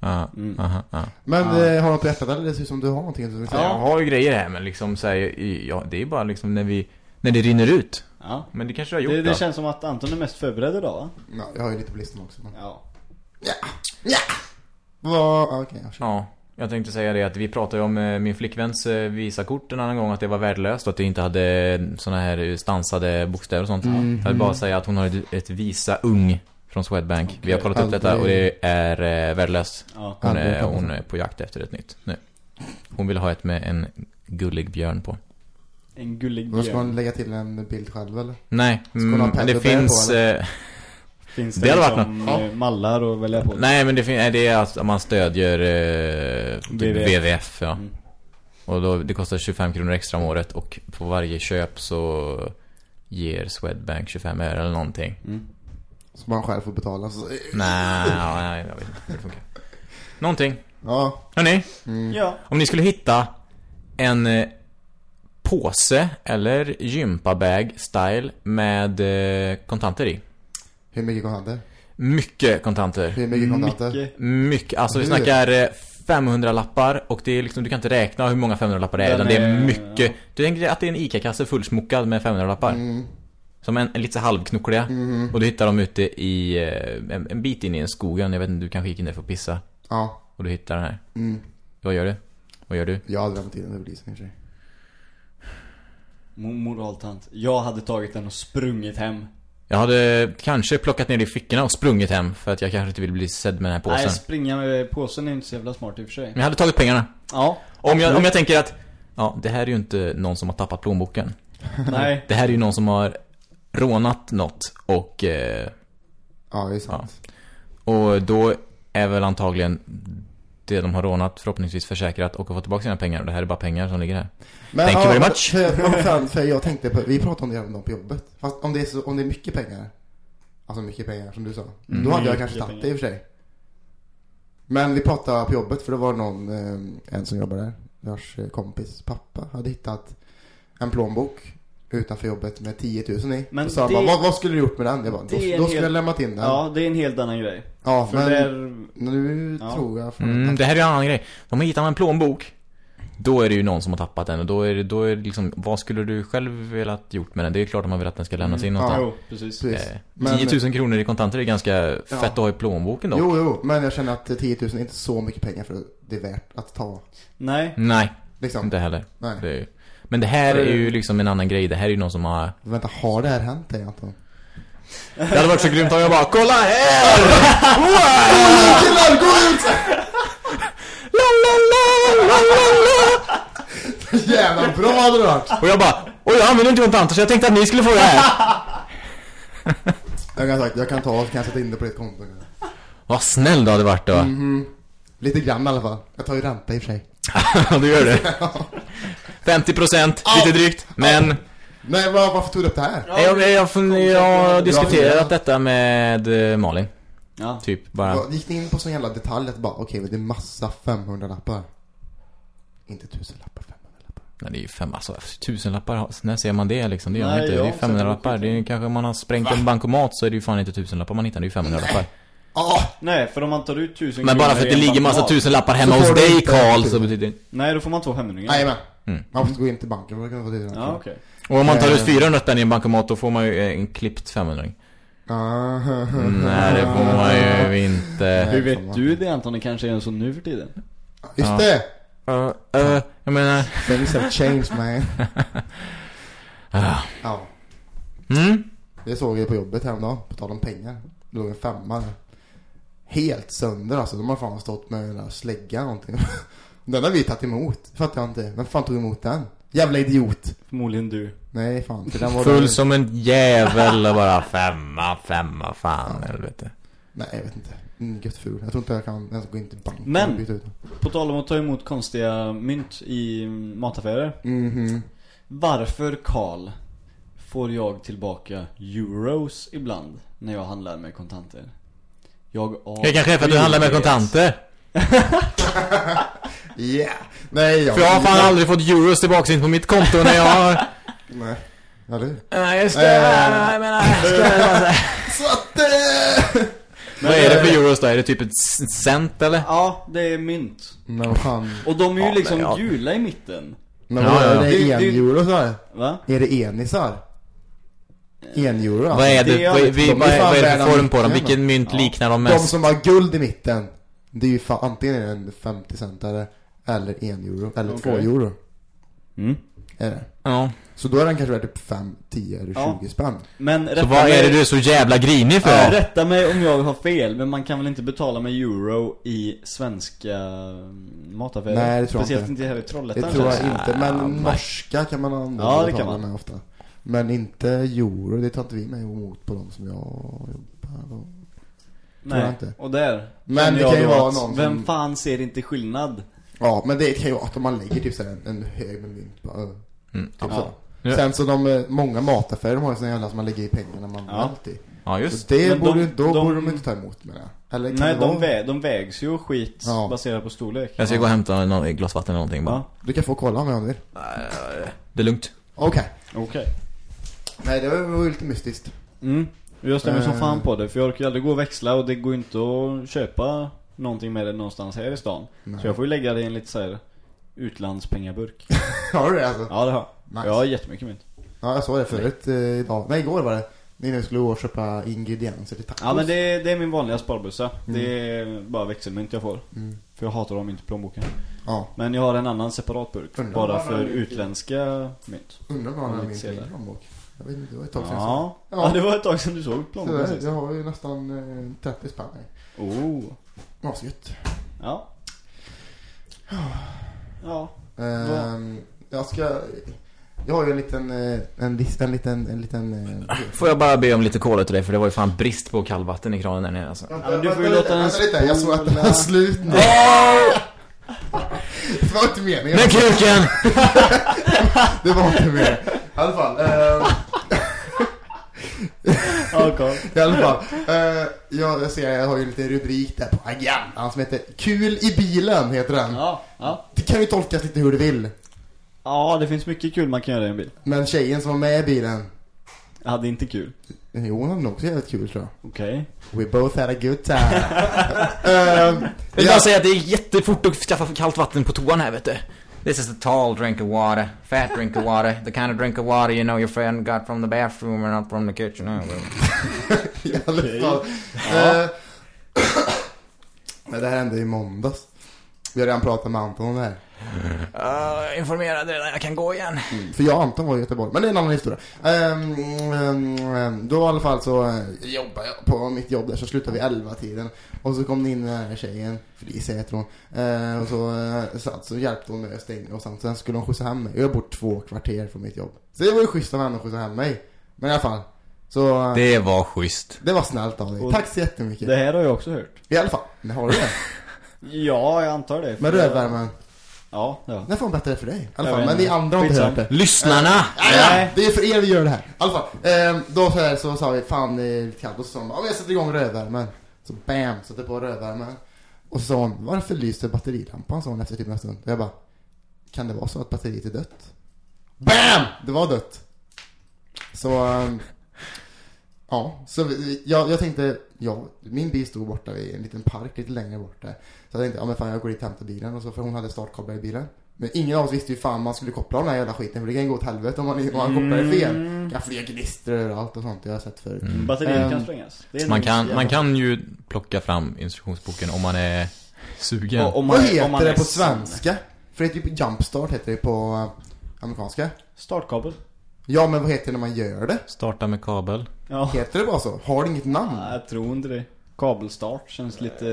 Ja, Mm. aha, ja. men Ja. eh, har du något hjärtat eller det ser ut som du har någonting du säga? Jag har ju grejer här men liksom så här, ja, det är bara liksom när vi, när det rinner ut. Ja. Men det kanske du har gjort Det, det känns som att Anton är mest förberedd idag va? Ja, jag har ju lite på listan också. Men... Ja. Vad, ah, okej, jag kör. Ja, jag tänkte säga det att vi pratade om eh, min flickväns eh, Visakort en annan gång att det var värdelöst och att det inte hade såna här stansade bokstäver och sånt. Mm. Jag vill bara säga att hon har ett, ett Visa Ung från Swedbank. Vi har kollat upp detta och det är eh, värdelöst. Ja. Hon Aldrig är, hon är på jakt efter ett nytt nu. Hon vill ha ett med en gullig björn på. En gullig Vad ska man björn. lägga till en bild själv eller? Nej, mm, men det Bear på, finns... Det det, hade varit liksom något. eh, mallar att välja på? nej, men det, nej, det är att man stödjer eh, typ WWF. WWF. ja. Mm. Och då, det kostar 25 kronor extra om året och på varje köp så ger Swedbank 25 öre eller någonting. Mm. Så man själv får betala. Så... Nej, ja, nej, jag vet inte hur det funkar. Någonting. Ja. Hörni, Mm. Ja. om ni skulle hitta en eh, påse eller gympabag style med eh, kontanter i. Hur mycket kontanter? Mycket kontanter. Hur mycket kontanter? Mycket. Mycket, alltså vi Hur? snackar eh, 500 lappar och det är liksom, du kan inte räkna hur många 500 lappar det är, Den utan det är är- mycket. ja. Du tänker att det är en ICA-kasse fullsmockad med 500 lappar. Mm. Som en, en lite så halvknockliga. Mm. Och du hittar dem ute i, eh, en, en bit in i en skogen, jag vet inte, du kanske gick in där för att pissa. Ja. Och du hittar den här. Mm. Vad gör du? Vad gör du? Jag hade lämnat in den till polisen i och för sig. Mo- Moraltant. Jag hade tagit den och sprungit hem. Jag hade kanske plockat ner det i fickorna och sprungit hem för att jag kanske inte vill bli sedd med den här påsen. Nej, springa med påsen är inte så jävla smart i och för sig. Men jag hade tagit pengarna. Ja. Om jag, om jag tänker att, ja, det här är ju inte någon som har tappat plånboken. Nej. Det här är ju någon som har rånat något och, eh, Ja, det är sant. och då är väl antagligen det de har rånat förhoppningsvis försäkrat och har fått tillbaka sina pengar. Och det här är bara pengar som ligger här. Men, Thank you very much. För, för, jag tänkte på, vi pratade om det häromdagen på jobbet. Fast om det är, så, om det är mycket pengar. Alltså mycket pengar som du sa. Mm. Då hade jag kanske tagit det i och för sig. Men vi pratade på jobbet för det var någon, eh, en som jobbar där. Vars eh, kompis pappa hade hittat en plånbok utanför jobbet med 10 000 i. Men så sa det- bara, vad, vad skulle du gjort med den? Jag bara, då, det är en då skulle hel- jag lämnat in den. Ja, det är en helt annan grej. Ja, För men det är... nu Ja. tror jag Mm, det här är ju en annan grej. De har hittat en plånbok. Då är det ju någon som har tappat den och då är det, då är det liksom, vad skulle du själv velat gjort med den? Det är klart att man vill att den ska lämnas in Ja, någonstans. jo, precis. Precis. Eh, Men- 10 000 kronor i kontanter är ganska fett att ha i plånboken då. Jo, jo, men jag känner att 10 000 är inte så mycket pengar för att det är värt att ta. Nej. Nej, Liksom. inte heller. Nej. Det är, men det här är ju liksom en annan grej. Det här är ju någon som har... Vänta, har det här hänt dig Anton? Det hade varit så grymt om jag bara, kolla här! Killar, gå ut! La, la, la, la, la, la. Jävla bra hade det varit! Och jag bara, oj jag använder inte kontanter så jag tänkte att ni skulle få det här. Jag kan sagt, jag kan ta och kan sätta in det på ditt konto. Vad snäll du hade varit då. Mhm. Lite grann i alla fall. Jag tar ju ränta i och för sig. du gör det. 50% lite drygt. Men Nej, var, varför tog du upp det här? jag, jag, jag, jag har Ja, diskuterat ja. detta med eh, Malin. Ja. Typ bara. Gick ni in på sån jävla detalj att bara, okej, men det är massa 500 lappar. Inte 1000 lappar, 500 lappar. Nej, det är ju fem, alltså tusenlappar, när ser man det liksom? Det gör man Nej, inte. Det är har ju sett 500 det lappar. Det är kanske om man har sprängt en bankomat så är det ju fan inte tusenlappar man hittar, det är ju 500 lappar. Ja, Nej, för om man tar ut tusen Men bara för att det en ligger massa tusenlappar hemma hos dig Karl så betyder det Nej, då får man två femhundringar. jajamän. Mm. Man måste gå in till banken för att kunna få det. Ja, okej. Och om man tar ut Eh. 400 spänn i en bankomat då får man ju eh, en klippt 500 Ah, Nej det får man ju inte. Hur vet du det Anton? Det kanske är så nu för tiden? Just Ja. det! Uh, uh, jag menar... Things have changed man. Ah. Ja. Mm? Det såg jag på jobbet häromdagen, på tal om pengar. Det låg en femma. Helt sönder alltså. De har fan stått med en slägga eller någonting. Den har vi tagit emot. Fattar jag inte. Vem fan tog emot den? Jävla idiot. Förmodligen du. Nej fan. För den var Full som en jävel och bara femma, femma, fan helvete. Nej jag vet inte. Mm, gött ful. Jag tror inte jag kan ens gå in till banken Men- och byta ut den. På tal om att ta emot konstiga mynt i mataffärer. Mhm. Varför, Karl, får jag tillbaka euros ibland när jag handlar med kontanter? Jag Det kanske är för att du handlar med kontanter. Yeah. Nej jag... För jag har fan aldrig fått euros tillbaka in på mitt konto när jag har... Nej. Ja du. Nej just det. Jag menar, Så att... Eh... Vad är det för euros då? Är det typ ett cent eller? Ja, det är mynt. Men vad fan. Och de är ju Ja, liksom men ja. gula i mitten. Men Ja, vad ja. är det? Det- En det- euro så här? Va? Är det enisar? En euro alltså. Vad är det, det är vad, allt- vi, de är vad, är, vad är det för form på dem? Vilken mynt Ja. liknar de De mest? som har guld i mitten. Det är ju fan, antingen är det en 50 centare eller en euro. Eller Okej. två euro. Mm. Är det. Ja. Så då är den kanske värd typ 5, 10 eller 20 Ja. spänn. Men Så vad är mig- det du är så jävla grinig Ja, för? rätta mig om jag har fel, men man kan väl inte betala med euro i svenska mm, mataffärer? Nej, det tror jag Speciellt inte. inte här i Trollhättan Det tror jag inte. Men nej. norska kan man använda Ja, det kan betala man. med ofta. Men inte euro. Det tar inte vi med emot på de som jag jobbar och... Nej, inte. och där Men det kan ju vara någon Vem som- fan ser inte skillnad? Ja, men det kan ju vara att om man lägger typ så en, en hög med mynt på ö. Mm. Typ Ja. så. Ja. Sen så de, eh, många mataffärer de har ju såna jävla som man lägger i pengarna man Ja. alltid. Ja Så just det Men borde, de- då de- borde de inte ta emot med det. Eller Nej, det de, vä de vägs ju skit Ja. baserat på storlek. Jag ska gå och hämta någon, ett glas vatten eller någonting bara. Ja, Du kan få kolla om jag vill. Det är lugnt. Okej. okej. Nej, det var ju lite mystiskt. Mm. Jag stämmer som Eh. fan på det, för jag orkar ju aldrig gå och växla och det går inte att köpa någonting med det någonstans här i stan. Nej. Så jag får ju lägga det i en lite så här utlandspengaburk. Har du det alltså? Ja, det har jag. Nice. Jag har jättemycket mynt. Ja, jag såg det förut eh, idag. Nej, igår var det. Ni nu skulle gå och köpa ingredienser till tacos. Ja men det, det är min vanliga sparbössa. Mm. Det är bara växelmynt jag får. Mm. För jag hatar dem inte plånboken. Ja. Men jag har en annan separat burk. Undrar Bara vad för utländska mynt. Undrar om han har min plånbok. Jag vet inte, det var ett tag sedan Ja. Ja. ja, det var ett tag sedan du såg Så plånboken sist. jag har ju nästan eh, 30 spänn här. Oh. Asgött. Ja. Ja. Ehm, jag ska... Jag har ju en liten, eh, en, en liten, en liten... eh, Får jag bara be om lite kola till dig för det var ju fan brist på kallvatten i kranen där nere alltså. Vänta, Ja, men du får ju vänta låta den lite, vänta lite, jag såg att den var slut nu. Det var inte meningen. Med kuken! Det var inte meningen. I alla fall. ehm, Ja, Carl. I alla fall. eh, jag, jag ser, jag har ju en liten rubrik där på agendan som heter Kul i bilen, heter den. Ja, ja. Det kan ju tolkas lite hur du vill. Ja, det finns mycket kul man kan göra i en bil. Men tjejen som var med i bilen, Jag hade inte kul. jo hon hade nog också jävligt kul tror jag. Okej. We both had a good time. Ehm, Jag vill bara säga att det är jättefort att skaffa kallt vatten på toan här vet du. This is a tall drink of water, fat drink of water, the kind of drink of water you know your friend got from the bathroom and not from the kitchen. Oh, well. I alla Okej. fall. Eh, Men det här hände i måndags. Vi har redan pratat med Anton om det här. Uh, informerad redan, jag kan gå igen. För jag och Anton var i Göteborg, men det är en annan historia. Ehm, ehm, då i alla fall så eh, jobbade jag på mitt jobb där, så slutade vi 11 tiden Och så kom det in den här tjejen, Felicia heter hon. Eh, och så, eh, satt, så hjälpte hon mig att stänga och sen, sen skulle hon skjutsa hem mig. Jag bor två kvarter från mitt jobb. Så det var ju schysst av henne att skjutsa hem mig. Men i alla fall. Så eh, det, Det var schysst. var snällt av dig. Och Tack så jättemycket. Det här har jag också hört. I alla fall, har du det? Ja, jag antar det. Med rödvärmen. Ja, ja. När får berätta det för dig? I alla fall, men ni andra har inte hört det. Lyssnarna! Ja, ja, Nej. det är för er vi gör det här. I alla fall, eh, då så, här, så sa vi fan det är lite kallt och så sa hon, ja jag sätter igång rödvärmen. Så bam, satte på rödvärmen. Och så sa hon, varför lyser batterilampan? sa hon efter typ en stund. Och jag bara, kan det vara så att batteriet är dött? BAM! Det var dött. Så, ehm, ja, så vi- jag, jag tänkte, ja, min bil stod borta vid en liten park lite längre bort där. Så jag tänkte, ja men fan jag går dit och hämtar bilen och så, för hon hade startkablar i bilen. Men ingen av oss visste ju fan man skulle koppla den här jävla skiten för det kan gå åt helvete om man, om man kopplar det fel. Det kan flyga gnister överallt och sånt, det har jag sett förut. Mm. Batteriet Ehm, kan sprängas. Det är Man kan, man kan ju plocka fram instruktionsboken om man är sugen. Och- om man- Vad om heter man det är på svenska? För det är typ jumpstart heter det på eh, amerikanska. Startkabel. Ja men vad heter det när man gör det? Starta med kabel. Ja. Heter det bara så? Har det inget namn? Nej, jag tror inte det. Kabelstart känns lite...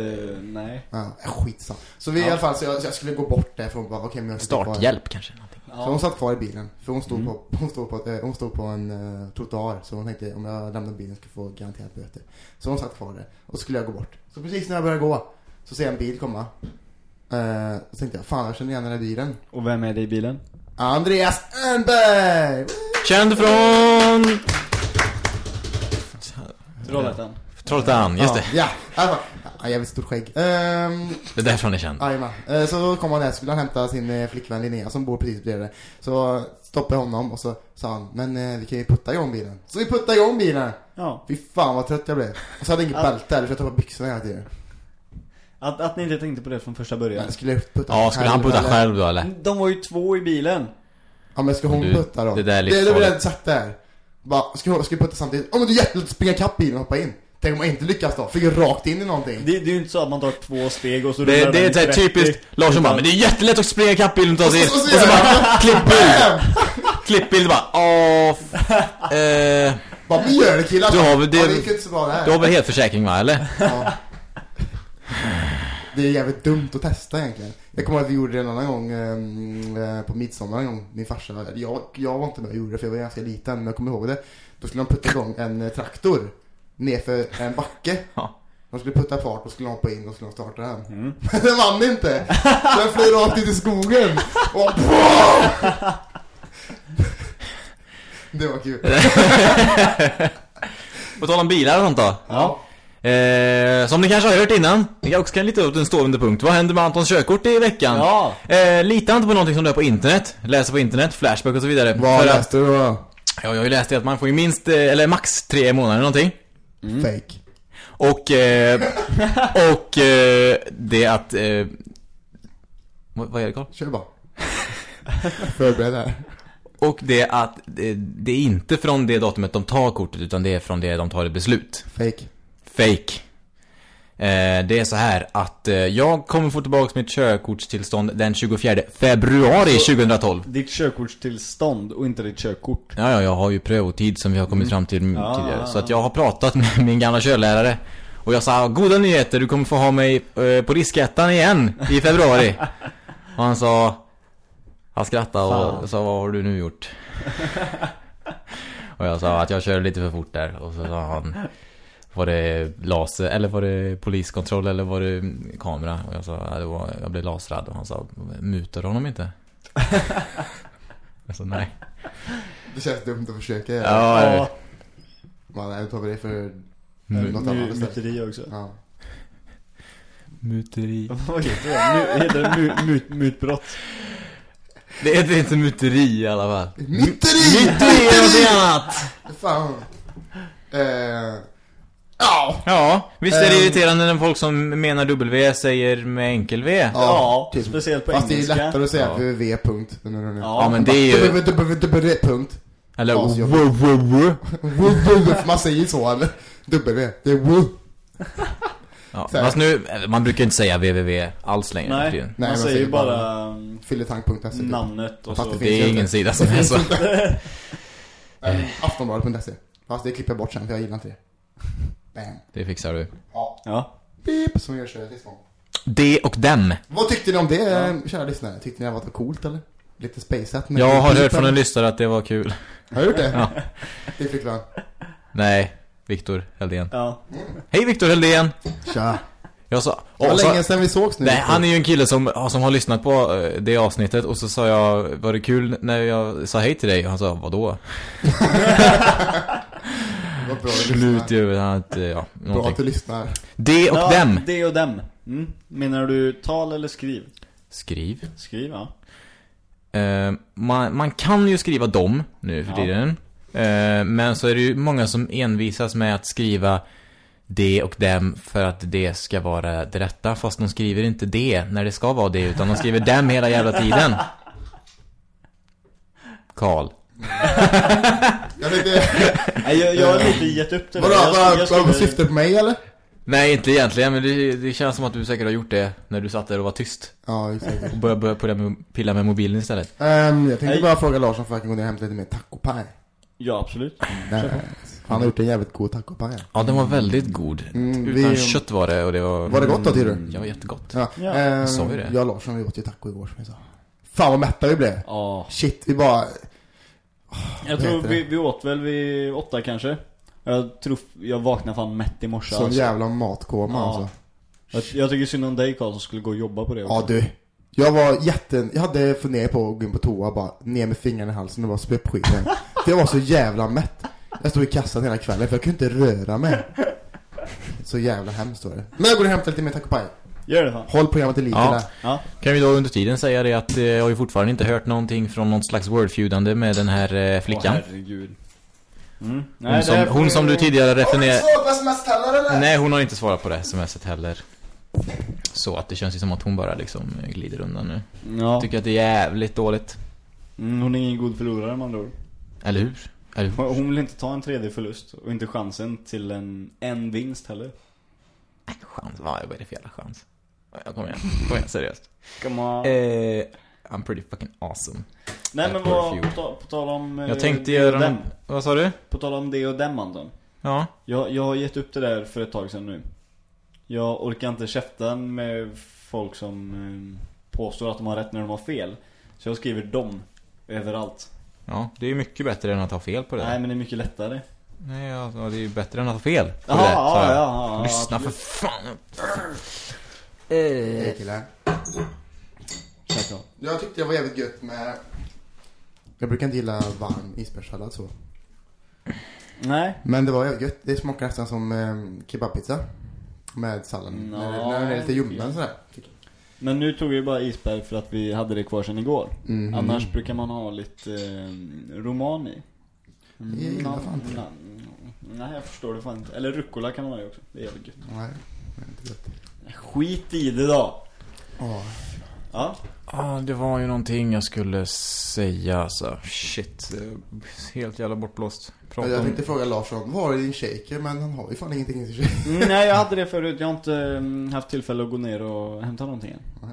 Nej. Ja, skitsamma. Så vi i alla fall, så jag, så jag skulle gå bort där för hon bara, okej men jag sitter kvar. Starthjälp kanske. Någonting. Så hon satt kvar i bilen. För hon stod Mm. på, hon stod på, eh, hon stod på en uh, trottoar. Så hon tänkte om jag lämnar bilen ska jag få garanterat böter. Så hon satt kvar där. Och så skulle jag gå bort. Så precis när jag började gå så ser jag en bil komma. Eh, så tänkte jag, fan jag känner igen den här bilen. Och vem är det i bilen? Andreas Örnberg! Känd från Trollhättan. Trollhättan, just det. Ja, ja. Ja, jävligt stort skägg. Ehm, Det är därifrån det är känd. Jajamän. Eh, Så kom han där, skulle han hämta sin eh, flickvän Linnea som bor precis bredvid. Så stoppade honom och så sa han, men eh, vi kan ju putta igång bilen. Så vi puttade igång bilen. Ja. Fy fan vad trött jag blev. Och så hade jag inget bälte heller så jag på byxorna hela tiden. Att, att ni inte tänkte på det från första början. Men skulle putta Ja, skulle han putta själv då eller? De var ju två i bilen. Ja men ska hon Du, putta då? det där är det, det var livsfarligt. det sagt där. Bara, ska, hon- ska vi putta samtidigt? Ja men det är jättelätt att springa ikapp bilen och hoppa in. Tänk om man inte lyckas då? Fick jag rakt in i någonting. Det, det är ju inte så att man tar två steg och så Det, rullar det är den i så här 30. typiskt Larsson bara, men det är jättelätt att springa ikapp bilen och ta sig in. Och så- så så bara, klippbild! Klippbild bara, åh, eh, Bara, vi gör det killar. Du har väl det- Ja, det gick inte så bra det här. du har väl helt försäkring va, eller? Ja. Det är jävligt dumt att testa egentligen. Jag kommer ihåg att vi gjorde det en annan gång ehm, eh, på midsommar en gång. Min farsa, jag, jag var inte med och gjorde det för jag var ganska liten men jag kommer ihåg det. Då skulle de putta igång en eh, traktor nerför en backe. Ja. De skulle putta fart och skulle hoppa in och skulle starta den. Mm. Men den vann inte! Så den flög rakt ut i skogen. Och Det var kul. På tal om bilar och sånt då. Ja. Eh, som ni kanske har hört innan, jag också kan lita upp en stående punkt. Vad hände med Antons körkort i veckan? Ja. Eh, lita inte på någonting som du är på internet. Läser på internet, Flashback och så vidare. Vad För att, läste du då? ja, jag har ju läst det att man får ju minst, eh, eller max tre månader någonting. Fake. Och, eh, och eh, det att... Eh, vad, vad är det Carl? Kör bara. Förbered här. Och det att det, det är inte från det datumet de tar kortet utan det är från det de tar ett beslut. Fake. Fake. Eh, det är så här att eh, jag kommer få tillbaka mitt körkortstillstånd den 24 februari 2012. Ditt körkortstillstånd och inte ditt körkort. Ja, ja, jag har ju prövotid som vi har kommit fram till m- Ja, tidigare. ja, Så att jag har pratat med min gamla körlärare. Och jag sa, goda nyheter, du kommer få ha mig eh, på diskettan igen i februari. och han sa, han skrattade Fan. och sa, vad har du nu gjort? och jag sa att jag kör lite för fort där. Och så sa han, var det laser, eller var det poliskontroll, eller var det kamera? Och jag sa, ja, det var, jag blev lasrad. Och han sa, mutar du honom inte? jag sa, nej. Det känns dumt att försöka. Ja, Ja. Man, nu tar vi det för Mu- något annat. Muteri också. Ja. muteri. Vad heter det? Heter det mu- mut, mutbrott? Det heter inte muteri i alla fall. Myteri! Muteri är någonting annat! Fan. Eh, ja. Ja, visst är det Ehm. irriterande när folk som menar W säger med enkel V? Ja, typ. speciellt på Fast det är engelska. lättare att säga Ja. www. punkt. Ja. Ja, men det är ju... www. punkt. Eller Ja, www. Man säger så eller? W. Det är wo. Ja, fast nu, man brukar inte säga www alls längre Nej. Nej, man man säger säger bara Fylletank.se typ. namnet och Fast så. det Det är ju ingen sida som är så. Aftonbladet.se. Fast det klipper jag bort sen för jag gillar inte det. Bam. Det fixar du. Ja. Ja. Beep. Som jag kör tills gång. Det och dem. Vad tyckte ni om det, ja. kära lyssnare? Tyckte ni det var coolt eller? Lite spaceat? med Jag har hört från en lyssnare att det var kul. Har du gjort det? Ja. Det fick man. Nej, Viktor Heldén. Ja. Hej Viktor Heldén! Tja. Jag sa... Det var och så- länge sedan vi sågs nu. Nej, han är ju en kille som, som har lyssnat på eh, det avsnittet och så sa jag, var det kul när jag sa hej till dig? Och han sa, vadå? Vad bra Slut ju, inte, ja, Bra att någonting. du lyssnar. Det och ja, dem. Det och dem. Mm. Menar du tal eller skriv? Skriv. Skriv, ja. Eh, man, man kan ju skriva dom nu för Ja. tiden. Eh, men så är det ju många som envisas med att skriva det och dem för att det ska vara det rätta. Fast de skriver inte det när det ska vara det, utan de skriver dem hela jävla tiden. Karl. Jag tänkte, Nej, jag, jag har lite gett upp det vadå, Jag- vad, jag syftar du på mig eller? Nej, inte egentligen, men det, det känns som att du säkert har gjort det när du satt där och var tyst. Ja, exakt. Och började, började pilla, med, pilla med mobilen istället. Ehm, jag tänkte Hej. bara fråga för att jag kan gå ner och hämta lite mer tacopaj. Ja, absolut. Nej, Han har gjort en jävligt god tacopaj. Ja, den var väldigt god. Mm, Utan vi- kött var det och det var... Var det gott då, tycker du? Ja, jättegott. Ja, Ja, ehm, jag sa ju det. Jag och Larsson vi åt ju taco igår som vi sa. Fan vad mätta vi blev. Ja. Shit, vi bara... Jag tror vi, vi åt väl vid åtta kanske. Jag tror, jag vaknade fan mätt i morse Sån alltså. jävla matkoma Ja. alltså. jag, jag tycker synd om dig Karl som skulle gå och jobba på det Ja också. du. Jag var jätte... Jag hade funderat på att gå in på toa bara ner med fingrarna i halsen och bara spö upp skiten. För jag var så jävla mätt. Jag stod i kassan hela kvällen för jag kunde inte röra mig. Så jävla hemskt var det. Men jag går och hämtar lite mer tacopaj. Gör det fan. Håll programmet i liv Ja. Ja. Kan vi då under tiden säga det att eh, jag har ju fortfarande inte hört någonting från något slags wordfeudande med den här eh, flickan. Åh, herregud. Mm. hon, Nej, som, det är- hon som du tidigare refererade... svårt på sms heller eller? Nej, hon har inte svarat på det smset heller. Så att det känns ju som att hon bara liksom eh, glider undan nu. Ja. Tycker att det är jävligt dåligt. Mm, hon är ingen god förlorare andra ord. Eller hur? Eller hur? Hon hon vill inte ta en tredje förlust och inte chansen till en, en vinst heller. Chans? Vad är det för jävla chans? Ja, kom igen. Kom igen, seriöst. Come on. Eh, I'm pretty fucking awesome. Nej men vad, på, ta, på tal om eh, Jag tänkte göra dem. Vad sa du? På tal om det och dem Anton. Ja. Jag, jag har gett upp det där för ett tag sedan nu. Jag orkar inte käfta med folk som eh, påstår att de har rätt när de har fel. Så jag skriver dem överallt. Ja, det är ju mycket bättre än att ha fel på det Nej men det är mycket lättare. Nej, ja, det är ju bättre än att ha fel på Jaha, det ja, ja, ja, Lyssna för absolut. Fan. Hej killar. Jag tyckte det var jävligt gött med... Jag brukar inte gilla varm isbergssallad så. Nej. Men det var jävligt gött. Det smakar nästan som eh, kebabpizza. Med salladen. Nå, när, det- när den är lite ljummen sådär. Men nu tog vi bara isberg för att vi hade det kvar sedan igår. Mhm. Annars brukar man ha lite eh, roman i. Jag gillar na- fan inte det. na- Nej, jag förstår det fan inte. Eller rucola kan man ha i också. Det är jävligt gött. Nej, det är inte gött. Skit i det då. Åh. Ja. Ja, det var ju någonting jag skulle säga alltså. Shit, helt jävla bortblåst. Prata Jag om... tänkte fråga Larsson, var är din shaker? Men han har ju fan ingenting i sin shaker. Mm, Nej, jag hade det förut. Jag har inte mm, haft tillfälle att gå ner och hämta någonting än.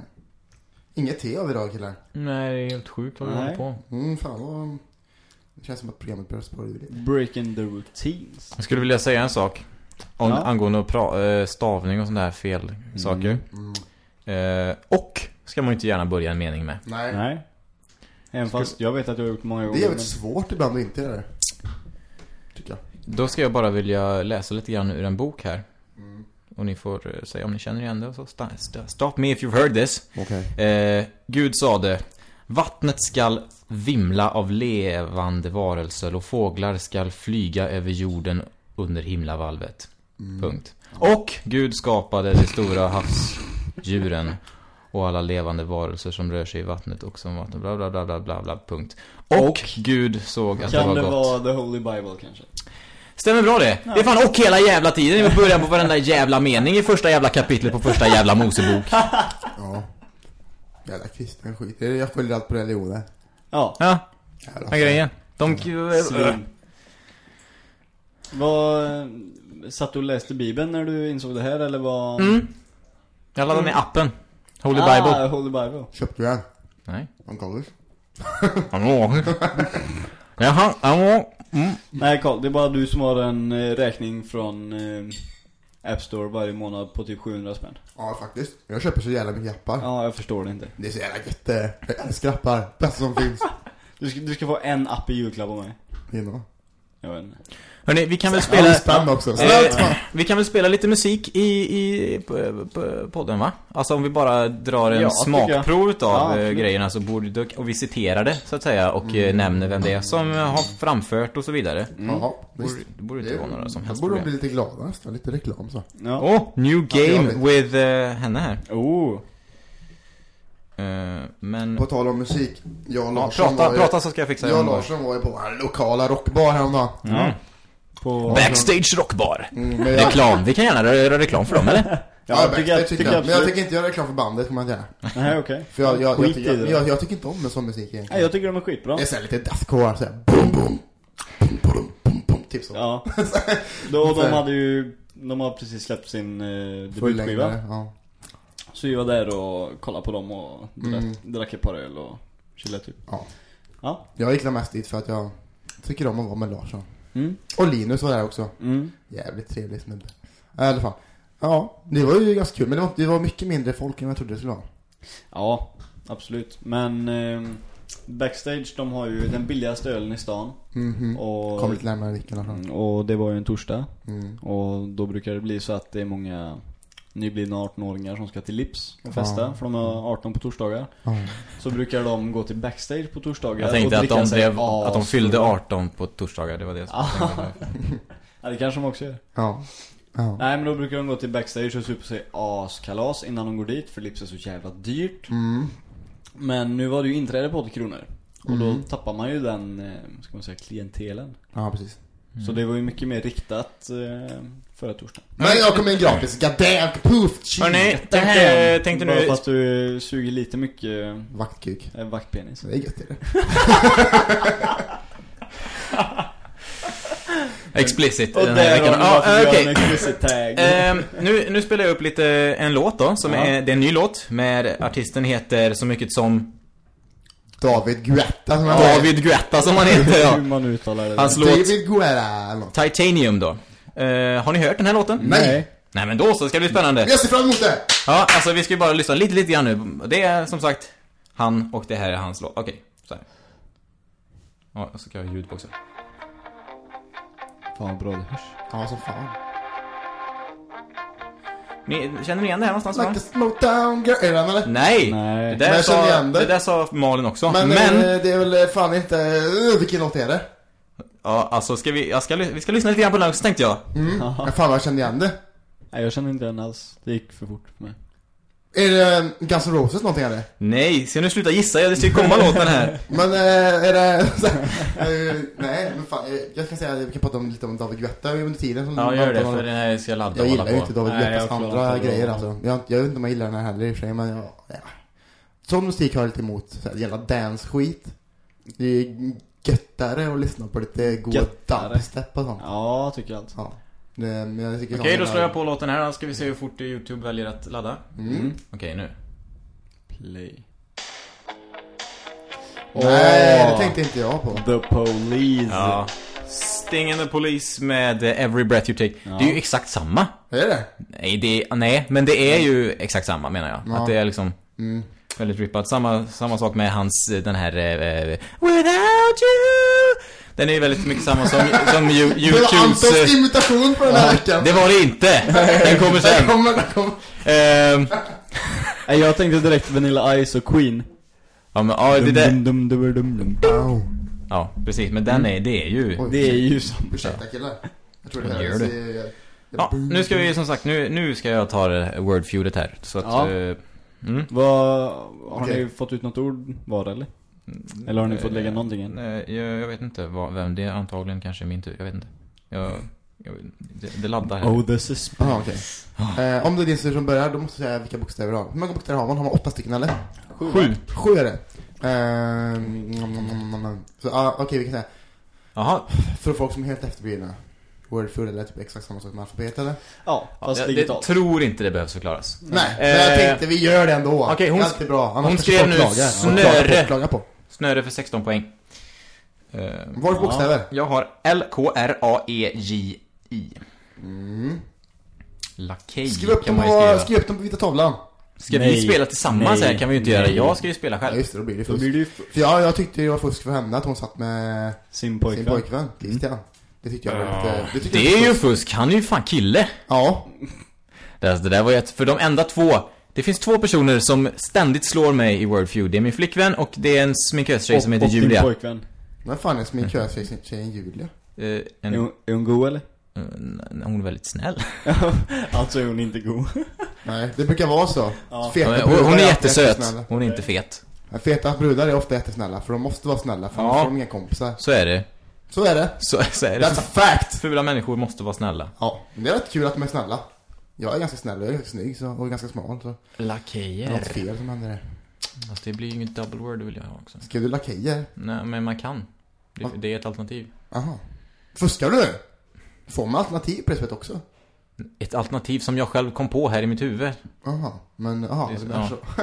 Inget te av idag killar. Nej, det är helt sjukt vad vi Nej. håller på. Mm, fan vad... Det känns som att programmet börjar spåra ur lite. Breaking the routines. Jag skulle vilja säga en sak. Om, Ja. Angående pra- eh, stavning och sådana där fel saker. Mm. Eh, och ska man ju inte gärna börja en mening med. Nej. Nej. Även Skulle- fast jag vet att jag har gjort många Det gånger. är jävligt svårt ibland att inte göra det. Tycker jag. Då ska jag bara vilja läsa lite grann ur en bok här. Mm. Och ni får eh, säga om ni känner igen det. och Så stop me if you've heard this. Okej. Eh, Gud sade Vattnet skall vimla av levande varelser och fåglar skall flyga över jorden under himlavalvet. Punkt. Och Gud skapade de stora havsdjuren och alla levande varelser som rör sig i vattnet och som vatten. Bla bla bla bla bla bla. Punkt. Och, Gud såg att det Kan var det gott. vara the holy bible kanske? Stämmer bra det. Det är fan och hela jävla tiden. Vi börjar på varenda jävla mening i första jävla kapitlet på första jävla Mosebok. Ja. Jävla kristen skit. Jag följer allt på religionen. Ja. Ja, Jävla vad är grejen? De... Svin. Vad... Satt du och läste bibeln när du insåg det här eller vad? Mm. Jag laddade ner appen. Holy ah, Bible. Holy Bible. Köpte du den? Nej. Från college? Hallå. Jaha, hallå. Mm. Nej Karl, det är bara du som har en eh, räkning från eh, App Store varje månad på typ 700 spänn. Ja, faktiskt. Jag köper så jävla mycket appar. Ja, jag förstår det inte. Det är så jävla gött det. Jag älskar appar. Bästa som finns. Du ska, du ska få en app i julklapp av mig. Know. Jag vet inte. Hörni, vi kan väl Spela... också. Eh, vi kan väl spela lite musik i, i podden va? Alltså om vi bara drar en Ja, smakprov utav Ja, eh. Mm. grejerna så borde och vi citerar det så att säga och eh, nämner vem det är som har framfört och så vidare. Jaha, Borde, visst. det borde inte vara några som helst Då borde de problem. bli lite glada nästan. Lite reklam så. Ja. Åh, new game vet. with eh, henne här. Oh. Men... På tal om musik. Jag och Ja, Larsson prata, var ju, prata så ska jag fixa Jag och Larsson var ju på en lokala rockbar häromdagen. Mm. På... Backstage Rockbar. Mm, jag, Reklam, vi kan gärna göra reklam för dem eller? Ja, Ja, tycker jag, tycker tycker jag. Men jag tänker inte göra reklam för bandet, kommer jag inte göra. Nej, okej. För jag, jag, jag, i jag, jag, jag tycker inte om en sån musik egentligen. Nej, jag tycker de är skitbra. Det är såhär lite deathcore, såhär boom boom. Boom boom boom boom. Typ så. Ja. Då, de hade ju, de har precis släppt sin eh, debutskiva. Ja. Så vi var där och kollade på dem och drack, Mm. drack ett par öl och chillade typ. ja. Ja. Jag gick mest dit för att jag tycker om att vara med Larsson. Mm. Och Linus var där också. Mm. Jävligt trevlig snubbe. I alla fall. Ja, det var ju ganska kul. Men det var, det var mycket mindre folk än jag trodde det skulle vara. Ja, absolut. Men eh, Backstage, de har ju den billigaste ölen i stan. Mhm. Och, Kom lite närmare Larsson. Mm, och det var ju en torsdag. Mm. Och då brukar det bli så att det är många nyblivna 18-åringar som ska till Lips och festa. Ja. För de är 18 på torsdagar. Ja. Så brukar de gå till Backstage på torsdagar Jag tänkte och att dricka de, blev, att de fyllde 18 på torsdagar, det var det som jag. Ja, det kanske de också gör. Ja. Ja. Nej men då brukar de gå till backstage och supa sig askalas innan de går dit för Lips är så jävla dyrt. Mm. Men nu var det ju inträde på 80 kronor. Och då Mm. tappar man ju den, eh, ska man säga, klientelen. ja, precis. Så det var ju mycket mer riktat eh, förra torsdagen. Men jag kom in gratis. Goddamn, poof, Hörni, cheese. tänkte, tänkte Bara nu... fast du suger lite mycket Vaktkuk. eh, vaktpenis. Det är gött är det. Explicit Och den här där veckan. explicit tag. Ehm, nu, nu spelar jag upp lite en låt då, som Ja. är, det är en ny låt. Med artisten heter så mycket som David Guetta som han. David Guetta som han heter Hur ja. man uttalar det. Hans låt David Guetta. Titanium då. Eh, har ni hört den här låten? Nej. Nej men då så, ska det bli spännande. Jag ser fram emot det. Ja, alltså vi ska ju bara lyssna lite, lite grann nu. Det är som sagt han och det här är hans låt. Okej, så här. Ja, så ska jag ha ljud på också. Fan vad bra det hörs. Ja, som fan. Ni, känner ni igen det här någonstans? Like va? a girl. Är den eller? Nej! Nej. Det Men där, jag känner sa, igen det. det där sa Malin också. Men, Men, eh, det är väl fan inte... Uh, vilken låt är det? Ja, alltså ska vi, jag ska, vi ska lyssna lite grann på den också tänkte jag. Mm. Ja, fan vad jag kände igen det. Nej jag känner inte den alls. Det gick för fort för mig. Är det eh, Guns N' Roses någonting eller? Nej, ska nu sluta gissa? Det ska ju komma låten här. Men eh, är det... eh, nej, men fan. Jag kan säga att vi kan prata om, lite om David Guetta under tiden. Som Ja, gör det, för den här ska jag ladda Jag gillar ju inte David Guettas jag andra grejer alltså. Jag, jag vet inte om jag gillar den här heller i och för sig, men jag, ja. Sån musik har jag lite emot. Jävla dance-skit. Det är göttare att lyssna på lite god Göttare. dubstep och sånt. Ja, tycker jag allt. Ja. Okej, sån då slår jag på låten här. Ska vi se hur fort YouTube väljer att ladda. Mm. Okej, nu. Play. Nej, det tänkte inte jag på. The Police. Ja. Sting and the Police med Every Breath You Take. Ja. Det är ju exakt samma. Är det? Nej, det är, nej, men det är ju exakt samma menar jag. Ja. Att det är liksom Mm. Väldigt rippat. Samma, samma sak med hans, eh, den här eh, Without You. Den är ju väldigt mycket samma som, som You- Det var YouTubes... Antons eh, imitation på den här veckan. Det var det inte! Den kommer sen. kommer, där kommer. Nej, jag tänkte direkt Vanilla Ice och Queen. ja, men, ja, det där... Dum, dum, dum, dum, dum. Au. Ja, precis. Men den är, det är ju... Oj. Det är ju som... Ursäkta killar. Jag tror det här är... Ja, nu ska vi som sagt, nu, nu ska jag ta det wordfeudet här. Så att... Ja. Mm. Vad... Har Okej. ni fått ut något ord var eller? Eller har ni fått lägga någonting in? Nej, jag, jag vet inte vad, vem det är. Antagligen kanske min tur. Jag vet inte. Jag, jag, det, det laddar här. Oh, the suspense. Jaha, okej. Eh, om det är din tur som börjar, då måste jag säga vilka bokstäver du har. Hur många bokstäver har man? Har man åtta stycken eller? Sju. Sju är det. Eh, mm, mm, mm, mm. så, ah, okej, vi kan säga. Jaha. För folk som är helt efterblivna. Wordful eller typ exakt samma sak med alfabet eller? Ja, fast jag, jag digitalt. tror inte det behövs förklaras. Nej, men jag Eh, tänkte vi gör det ändå. okej, hon Det är bra. Annars hon skrev nu klagar. snöre. Klaga på, klaga på. Snöre för 16 poäng. Uh, Var är bokstäver? jag har L-K-R-A-E-J-I. Mm. Lakej Skriv upp, kan dem man ju skriva. på, skriv upp dem på vita tavlan. Ska vi Nej. spela tillsammans Nej. här kan vi ju inte göra. Jag ska ju spela Ja själv. just det, då blir det Då fusk. blir det ju För jag, jag tyckte det var fusk för henne att hon satt med sin sin pojkvän. pojkvän, Christian. Det tyckte jag var lite... Det, Det är var ju fusk. Han är ju fan kille. Ja. Det, det där var ju ett, för de enda två Det finns två personer som ständigt slår mig i Wordfeud Det är min flickvän och det är en sminkös tjej som heter och din Julia pojkvän. Vem fan är sminkös-tjejen Julia? Är en, är hon god eller? eh, Hon är väldigt snäll alltså är hon inte god. Nej, det brukar vara så. Ja. Feta Hon är, hon är jättesöt. Hon är inte fet. Feta brudar är ofta jättesnälla, för de måste vara snälla, för annars Ja. får de inga kompisar. Så är det. Så är det. Så, så är det. That's a fact! Fula människor måste vara snälla. Ja, det är rätt kul att de är snälla. Jag är ganska snäll och jag är snygg så, och ganska smal så. Det är något Lakejer. fel som händer där. Fast det blir ju inget double word, det vill jag ha också. Skrev du lakejer? Nej, men man kan. Det, det är ett alternativ. Aha. Fuskar du? Får man alternativ på det sättet också? Ett alternativ som jag själv kom på här i mitt huvud. Aha, men aha, Det det är ja. så.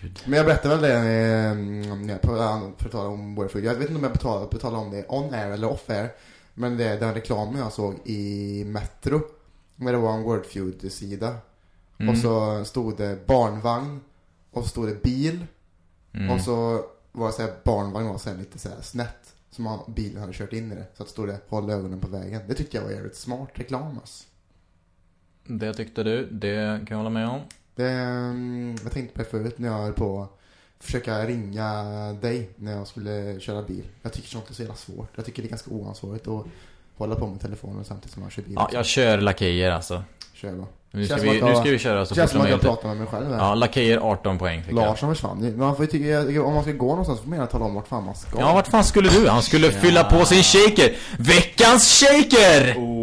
Gud. Men jag berättade väl det eh, när jag på- för att tala om Wordfood. Jag vet inte om jag betalade, betalade om det on air eller off air. Men det den reklamen jag såg i Metro. När det var en Wordfeud-sida. Mm. Och så stod det barnvagn. Och så stod det bil. Mm. Och så var det så här, barnvagn var så lite så här snett. Som han- bilen hade kört in i det. Så att stod det håll ögonen på vägen. Det tyckte jag var jävligt smart reklam alltså. Det tyckte du, det kan jag hålla med om. Det, mm, jag tänkte på det förut när jag höll på att försöka ringa dig när jag skulle köra bil. Jag tycker sånt är så jävla svårt. Jag tycker det är ganska oansvarigt att hålla på med telefonen samtidigt som man kör bil. Ja, jag kör lakejer alltså. Kör då. Nu ska, vi, jag- nu ska vi köra så fort som som att jag möjligt. pratar med mig själv här. Ja, lakejer 18 poäng fick jag. Larsson försvann ju. Man får ju tycka, om man ska gå någonstans får man gärna tala om vart fan man ska. Ja, vart fan skulle du? Han skulle fylla på sin shaker. Veckans shaker! Oh.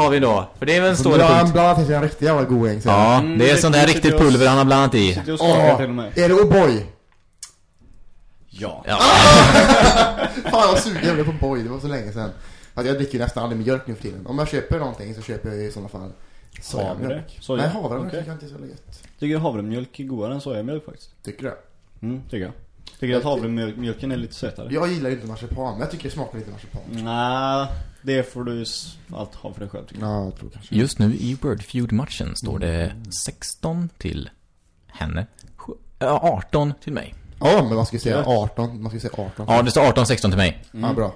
Har vi då. För det är väl en stor har han punkt. blandat till sig en riktig jävla god gäng Ja, Mm, det är det sånt där sitter riktigt pulver han har blandat i. Åh, är det O'boy? Ja. Ja. Fan jag suger jävligt på boy, det var så länge sedan. Att jag dricker ju nästan aldrig mjölk nu för tiden. Om jag köper någonting så köper jag i sådana fall sojamjölk. Soja? Nej, havremjölk tycker jag inte är så gött. Tycker havremjölk är godare än sojamjölk faktiskt. Tycker du? Mm, tycker jag. Tycker att havremjölken är lite sötare. Jag gillar ju inte marsipan, men jag tycker det smakar lite marsipan. Nej, det får du allt ha för dig själv tycker jag. Ja, jag tror kanske. Just nu i Wordfeud-matchen står det 16 till henne. Sju- ja, 18 till mig. Ja, men man ska säga Ja. 18. Man ska säga 18. Ja, det står 18-16 till mig. Ja, bra.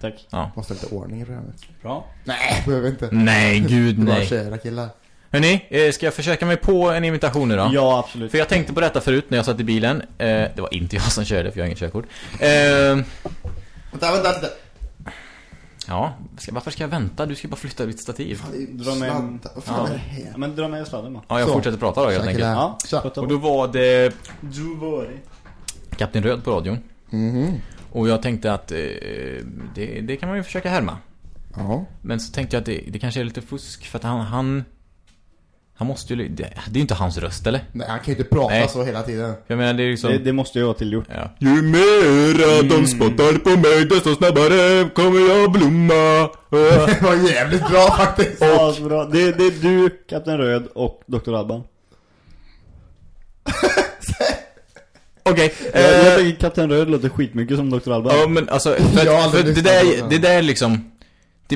Tack. Ja. Måste ha lite ordning i programmet. Bra. Nej, behöver inte. Nej, gud är bara nej. köra killar. Hörni, eh, ska jag försöka mig på en imitation nu då? Ja, absolut. För jag tänkte på detta förut när jag satt i bilen. Eh, det var inte jag som körde, för jag har inget körkort. Eh, Vänta, vänta, vänta. Ja, ska, varför ska jag vänta? Du ska bara flytta ditt stativ. Dra med en- fan Ja. Ja, men dra med sladden då. Ja, jag Så. fortsätter prata då helt enkelt. Ja, Och då var det Du var det. Kapten Röd på radion. Mhm. Och jag tänkte att eh, det, det kan man ju försöka härma. Ja. Men så tänkte jag att det, det kanske är lite fusk för att han, han Han måste ju, det, det är ju inte hans röst eller? Nej, han kan ju inte prata Nej. så hela tiden. Jag menar det är liksom Det, det måste jag ha tillgjort. ja. Ju mera de spottar på mig desto snabbare kommer jag blomma Det var jävligt bra faktiskt. Ja, så bra. Det, det är du, Kapten Röd och Dr. Alban. Okej, Jag, jag eh, tycker Kapten Röd låter skitmycket som Dr. Alban. ja men alltså, för, Jag för det där, det där är liksom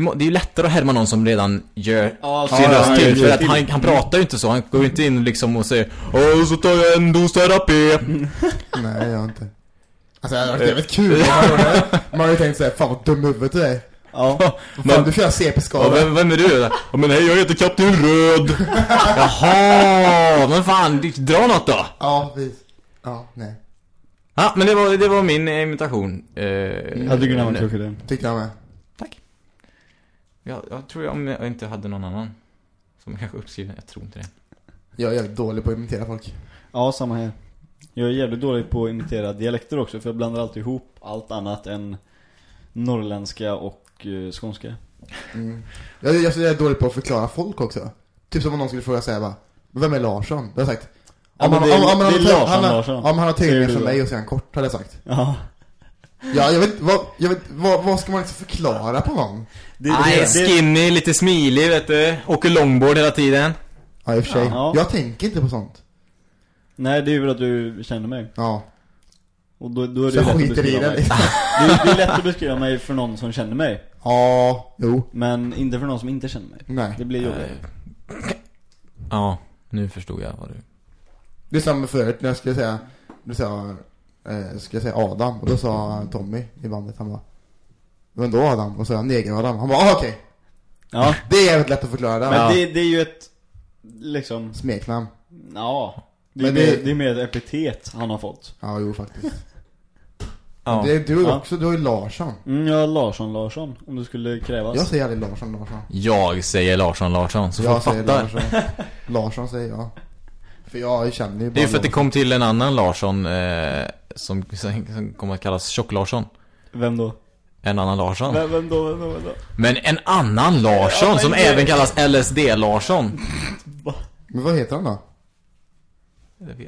det, är ju lättare att härma någon som redan gör Ja, sin ja, röst ja, till, ja, för ja, att han, han pratar ju inte så, han går ju inte in liksom och säger Åh, så tar jag en dos terapi Nej, jag inte. Alltså det hade varit jävligt kul om man hade ju tänkt såhär, fan vad dum huvudet du är. Ja. Fan, Men- du får göra Ja, CP-skada. vem, vem är du? Ja men hej, jag heter Kapten Röd Jaha, men fan, dra något då Ja, precis. Ja, nej. Ja, men det var, det var min imitation eh, Jag tycker den var nu. klok Tycker jag med. Jag, jag tror jag, om jag inte hade någon annan Som jag kanske uppskriven, jag tror inte det Jag är jävligt dålig på att imitera folk. Ja, samma här. Jag är jävligt dålig på att imitera dialekter också, för jag blandar alltid ihop allt annat än norrländska och uh, skånska. Mm. Jag, jag, jag är dålig på att förklara folk också. Typ som om någon skulle fråga säga bara, vem är Larsson? Då har jag sagt, om han, har- du som då? mig och sen kort, hade jag sagt. Ja. Ja, jag vet, vad, jag vet, vad, vad ska man liksom förklara på någon? Det, Nej, skinny, lite smilig vet du Åker longboard hela tiden Ja, i och för sig. Ja. Jag tänker inte på sånt. Nej, det är ju för att du känner mig. Ja. Och då, då är Så det jag lätt att beskriva det. mig. Det, är- det är lätt att beskriva mig för någon som känner mig. Ja, jo. Men inte för någon som inte känner mig. Nej. Det blir jobbigt. Ja, nu förstod jag vad du Det är samma förut när jag skulle säga, du sa, eh, skulle jag säga Adam, och då sa Tommy i bandet, han bara, men då Adam? Och så sa jag neger-Adam. Han bara, ah, okej. Ja, Det är jävligt lätt att förklara det. men Ja. det, det är ju ett, liksom, Smeknamn. ja. Det är, Men mer, det- det är mer ett epitet han har fått. Ja, jo faktiskt. Ja. Det är du Ja. också, du har ju Larsson. Mm, ja, Larsson Larsson, om det skulle krävas. Jag säger aldrig Larsson, Larsson. Jag säger Larsson Larsson, så jag säger fattar. Larsson. Larsson säger jag. För jag känner ju bara Det är för att det kom till en annan Larsson eh, som, som kommer att kallas Tjock-Larsson. Vem då? En annan Larsson. Vem, vem då? Vem då? Vem då? Men en annan Larsson Ja, men som det- även kallas LSD-Larsson. Men vad heter han då?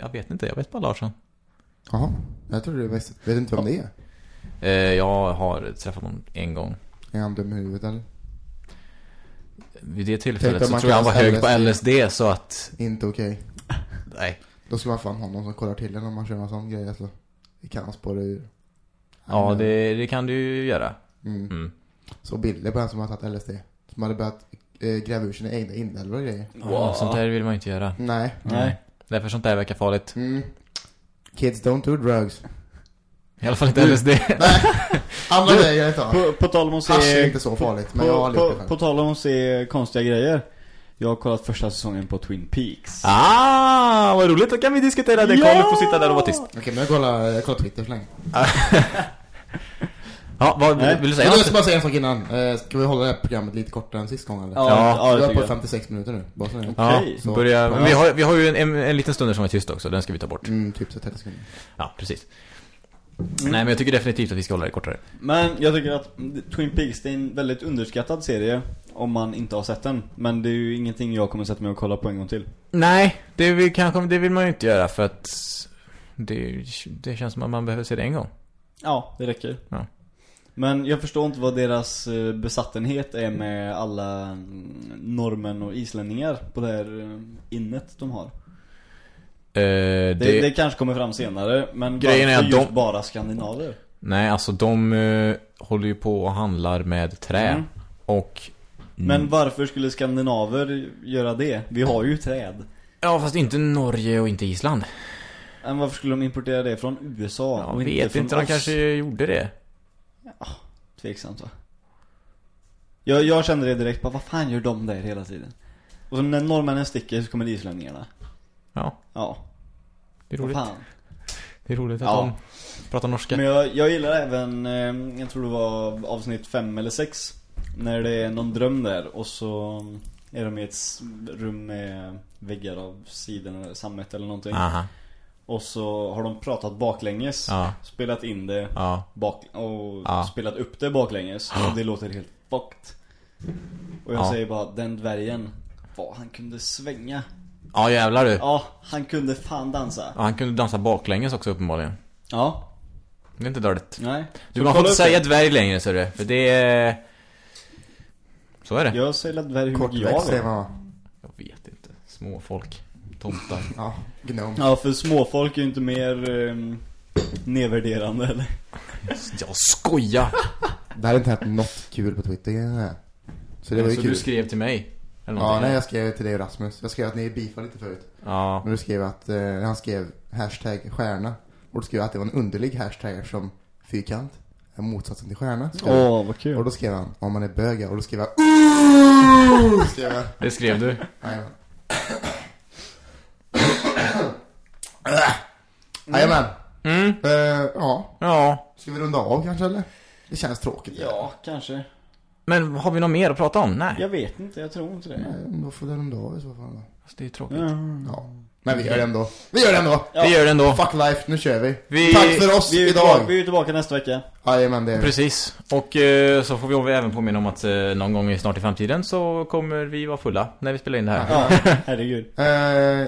Jag vet inte, jag vet bara Larsson. Jaha, jag tror du vet, vet inte vem det är. Eh, jag har träffat honom en gång. Är han dum i huvudet eller? Vid det tillfället så man tror jag han var hög på LSD. LSD så att, Inte okej. nej. Då ska man fan ha någon som kollar till en om man kör en sån grej alltså. Det kan han spåra ur. Ja, det, det kan du ju göra. Mm. Mm. Så bilder på en som har tagit LSD. Som hade börjat eh, gräva ur sina egna inälvor och grejer. Wow. Sånt där vill man ju inte göra. Nej. Nej. Därför sånt där verkar farligt. Mm. Kids don't do drugs. I alla fall inte LSD. Andra grejer jag tar. På, på tal om att Hasch är se... inte så farligt, men jag har På, på, på tal om att se konstiga grejer. Jag har kollat första säsongen på Twin Peaks. Ah, vad roligt. Då kan vi diskutera det. Du får sitta där och vara tyst. Okej, men jag kollar, jag kollar Twitter så länge. Ja, vad Nej. vill du säga jag ska bara säga en sak innan. Eh, ska vi hålla det här programmet lite kortare än sist gång eller? Ja, Ja, det vi är på jag. 56 minuter nu. Bara. Ja, Okej. Börja, Ja. men vi har, vi har ju en, en, en liten stund som är tyst också, den ska vi ta bort. Mm, typ så 30 sekunder. Ja, precis. Nej, men jag tycker definitivt att vi ska hålla det kortare. Men jag tycker att Twin Peaks är en väldigt underskattad serie om man inte har sett den. Men det är ju ingenting jag kommer sätta mig och kolla på en gång till. Nej, det vill, kanske, det vill man ju inte göra för att det, det känns som att man behöver se det en gång. Ja, det räcker. Ja. Men jag förstår inte vad deras eh, besattenhet är med alla mm, norrmän och islänningar på det här eh, innet de har. Eh, Det, det, det, kanske kommer fram senare, men Grejen är att de- bara skandinaver? Nej, alltså de eh, håller ju på och handlar med trä. Mm. Och... Men varför skulle skandinaver göra det? Vi har ju träd. Ja, fast inte Norge och inte Island. Men varför skulle de importera det från USA? Jag och vet inte, de oss? kanske gjorde det. Tveksamt va? Jag, jag kände det direkt, bara, vad fan gör de där hela tiden? Och så när norrmännen sticker så kommer islänningarna. Ja, Ja, det är roligt. fan. Det är roligt att Ja. de pratar norska. Men jag, jag gillar även, eh, jag tror det var avsnitt fem eller sex När det är någon dröm där och så är de i ett rum med väggar av siden eller sammet eller någonting Aha, Och så har de pratat baklänges ja, Spelat in det ja. bak och Ja. spelat upp det baklänges och det låter helt fucked Och jag Ja. säger bara, den dvärgen Vad han kunde svänga Ja, jävlar du. Ja, han kunde fan dansa Ja, han kunde dansa baklänges också uppenbarligen. Ja, Det är inte dåligt. nej Du man får inte säga det. dvärg längre, ser du. För det är... Så är det. Jag säger dvärg hur mycket jag vill? Jag vet inte. Småfolk. Tomtar. Ja, gnome. Ja, för småfolk är ju inte mer um, nedvärderande eller? Jag skojar! Det här har inte hänt något kul på Twitter. Så det var ju Så kul. du skrev till mig? Eller Ja, nej jag skrev till dig och Rasmus. Jag skrev att ni beefade lite förut. Ja. Men du skrev att, eh, han skrev hashtag stjärna. Och då skrev jag att det var en underlig hashtag som fyrkant. Är motsatsen till stjärna. Åh, vad Och kul. då skrev han, om man är bög, och då skrev jag Ooh! skrev jag. Det skrev du. Jajamän. Jajamän. Mm. Eh, ja, Ja. ska vi runda av kanske eller? Det känns tråkigt. Ja, kanske. Men har vi något mer att prata om? Nej. Jag vet inte, jag tror inte det. Nej, då får vi runda av i så fall då. Fast Det är tråkigt. Ja. Ja. Men vi gör det ändå. Vi gör det ändå! Ja. Vi gör det ändå. Fuck life, nu kör vi. Vi- Tack för oss Vi är idag. tillbaka, vi är tillbaka nästa vecka. Jajamän, det är. Precis. Och eh, så får vi även påminna om att eh, någon gång i snart i framtiden så kommer vi vara fulla när vi spelar in det här. Ja, herregud. Eh,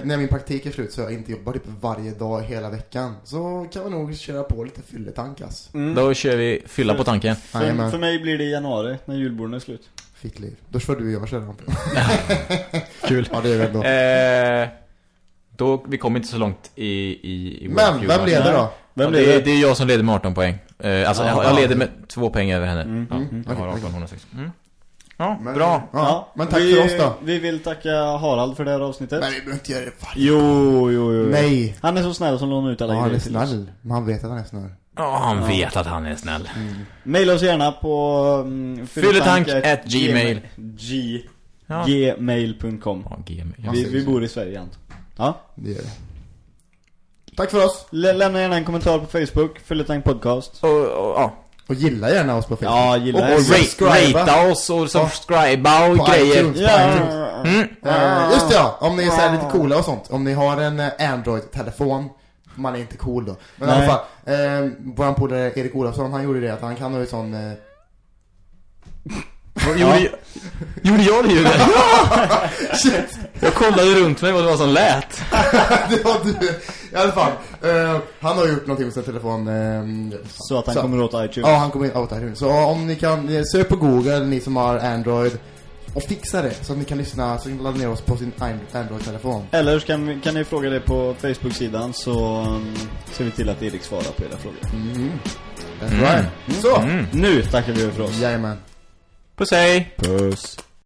när min praktik är slut så jag inte jobbar typ varje dag hela veckan så kan vi nog köra på lite fylletankas. Mm. Då kör vi fylla på tanken. För, för mig blir det i januari, när julborden är slut. Fitt liv. Då får du köra Anton. Kul. Ja, det är väl då. Då, vi kommer inte så långt i, i, i Men, vem leder då? Vem det, det? det är jag som leder med 18 poäng. Eh, alltså Ja, jag, ja. jag leder med två poäng över henne. Mm, ja, mm, jag har okej, 18, hon har 6. Mm. Ja, Men- bra. Ja, men tack vi, för oss då. Vi vill tacka Harald för det här avsnittet. Men vi behöver inte göra det varje Jo, jo, jo. Nej. Han är så snäll som lånar ut alla Ja, han är snäll. Men han vet att han är snäll. Ja, han vet att han är snäll. Maila oss gärna på um, Fylletank at gmail. G Ja. gmail.com Ja, gmail. vi, vi bor i Sverige Anton. Ja, Det gör det. Tack för oss. Lä- Lämna gärna en kommentar på Facebook, Fylletang Podcast. Och, och, ja. Och gilla gärna oss på Facebook. Ja, gilla och, och Och subscriba. ra- ratea oss och subscriba och På grejer. iTunes. Ja. Mm. Eh, just det, ja. Om ni är så här lite coola och sånt. Om ni har en eh, Android-telefon. Man är inte cool då. Men i Nej. alla fall. Eh, våran polare Erik Olofsson, han gjorde det att han kan ha ju sån... Eh, Gjorde, gjorde jag det ljudet? shit! Jag kollade runt mig vad det var som lät. det var du. I alla fall. Eh, han har gjort någonting med sin telefon. Eh, Så att han Så. kommer åt iTunes. Ja, han kommer in åt iTunes. Så om ni kan, eh, sök på Google, ni som har Android. Och fixa det, så att ni kan lyssna, så att ni kan ladda ner oss på sin An- Android-telefon. Eller så kan, kan ni fråga det på Facebook-sidan så um, ser vi till att Erik svarar på era frågor. Mm. That's right. Så, Mm. Nu tackar vi för oss. jajamän. Pussy. Puss.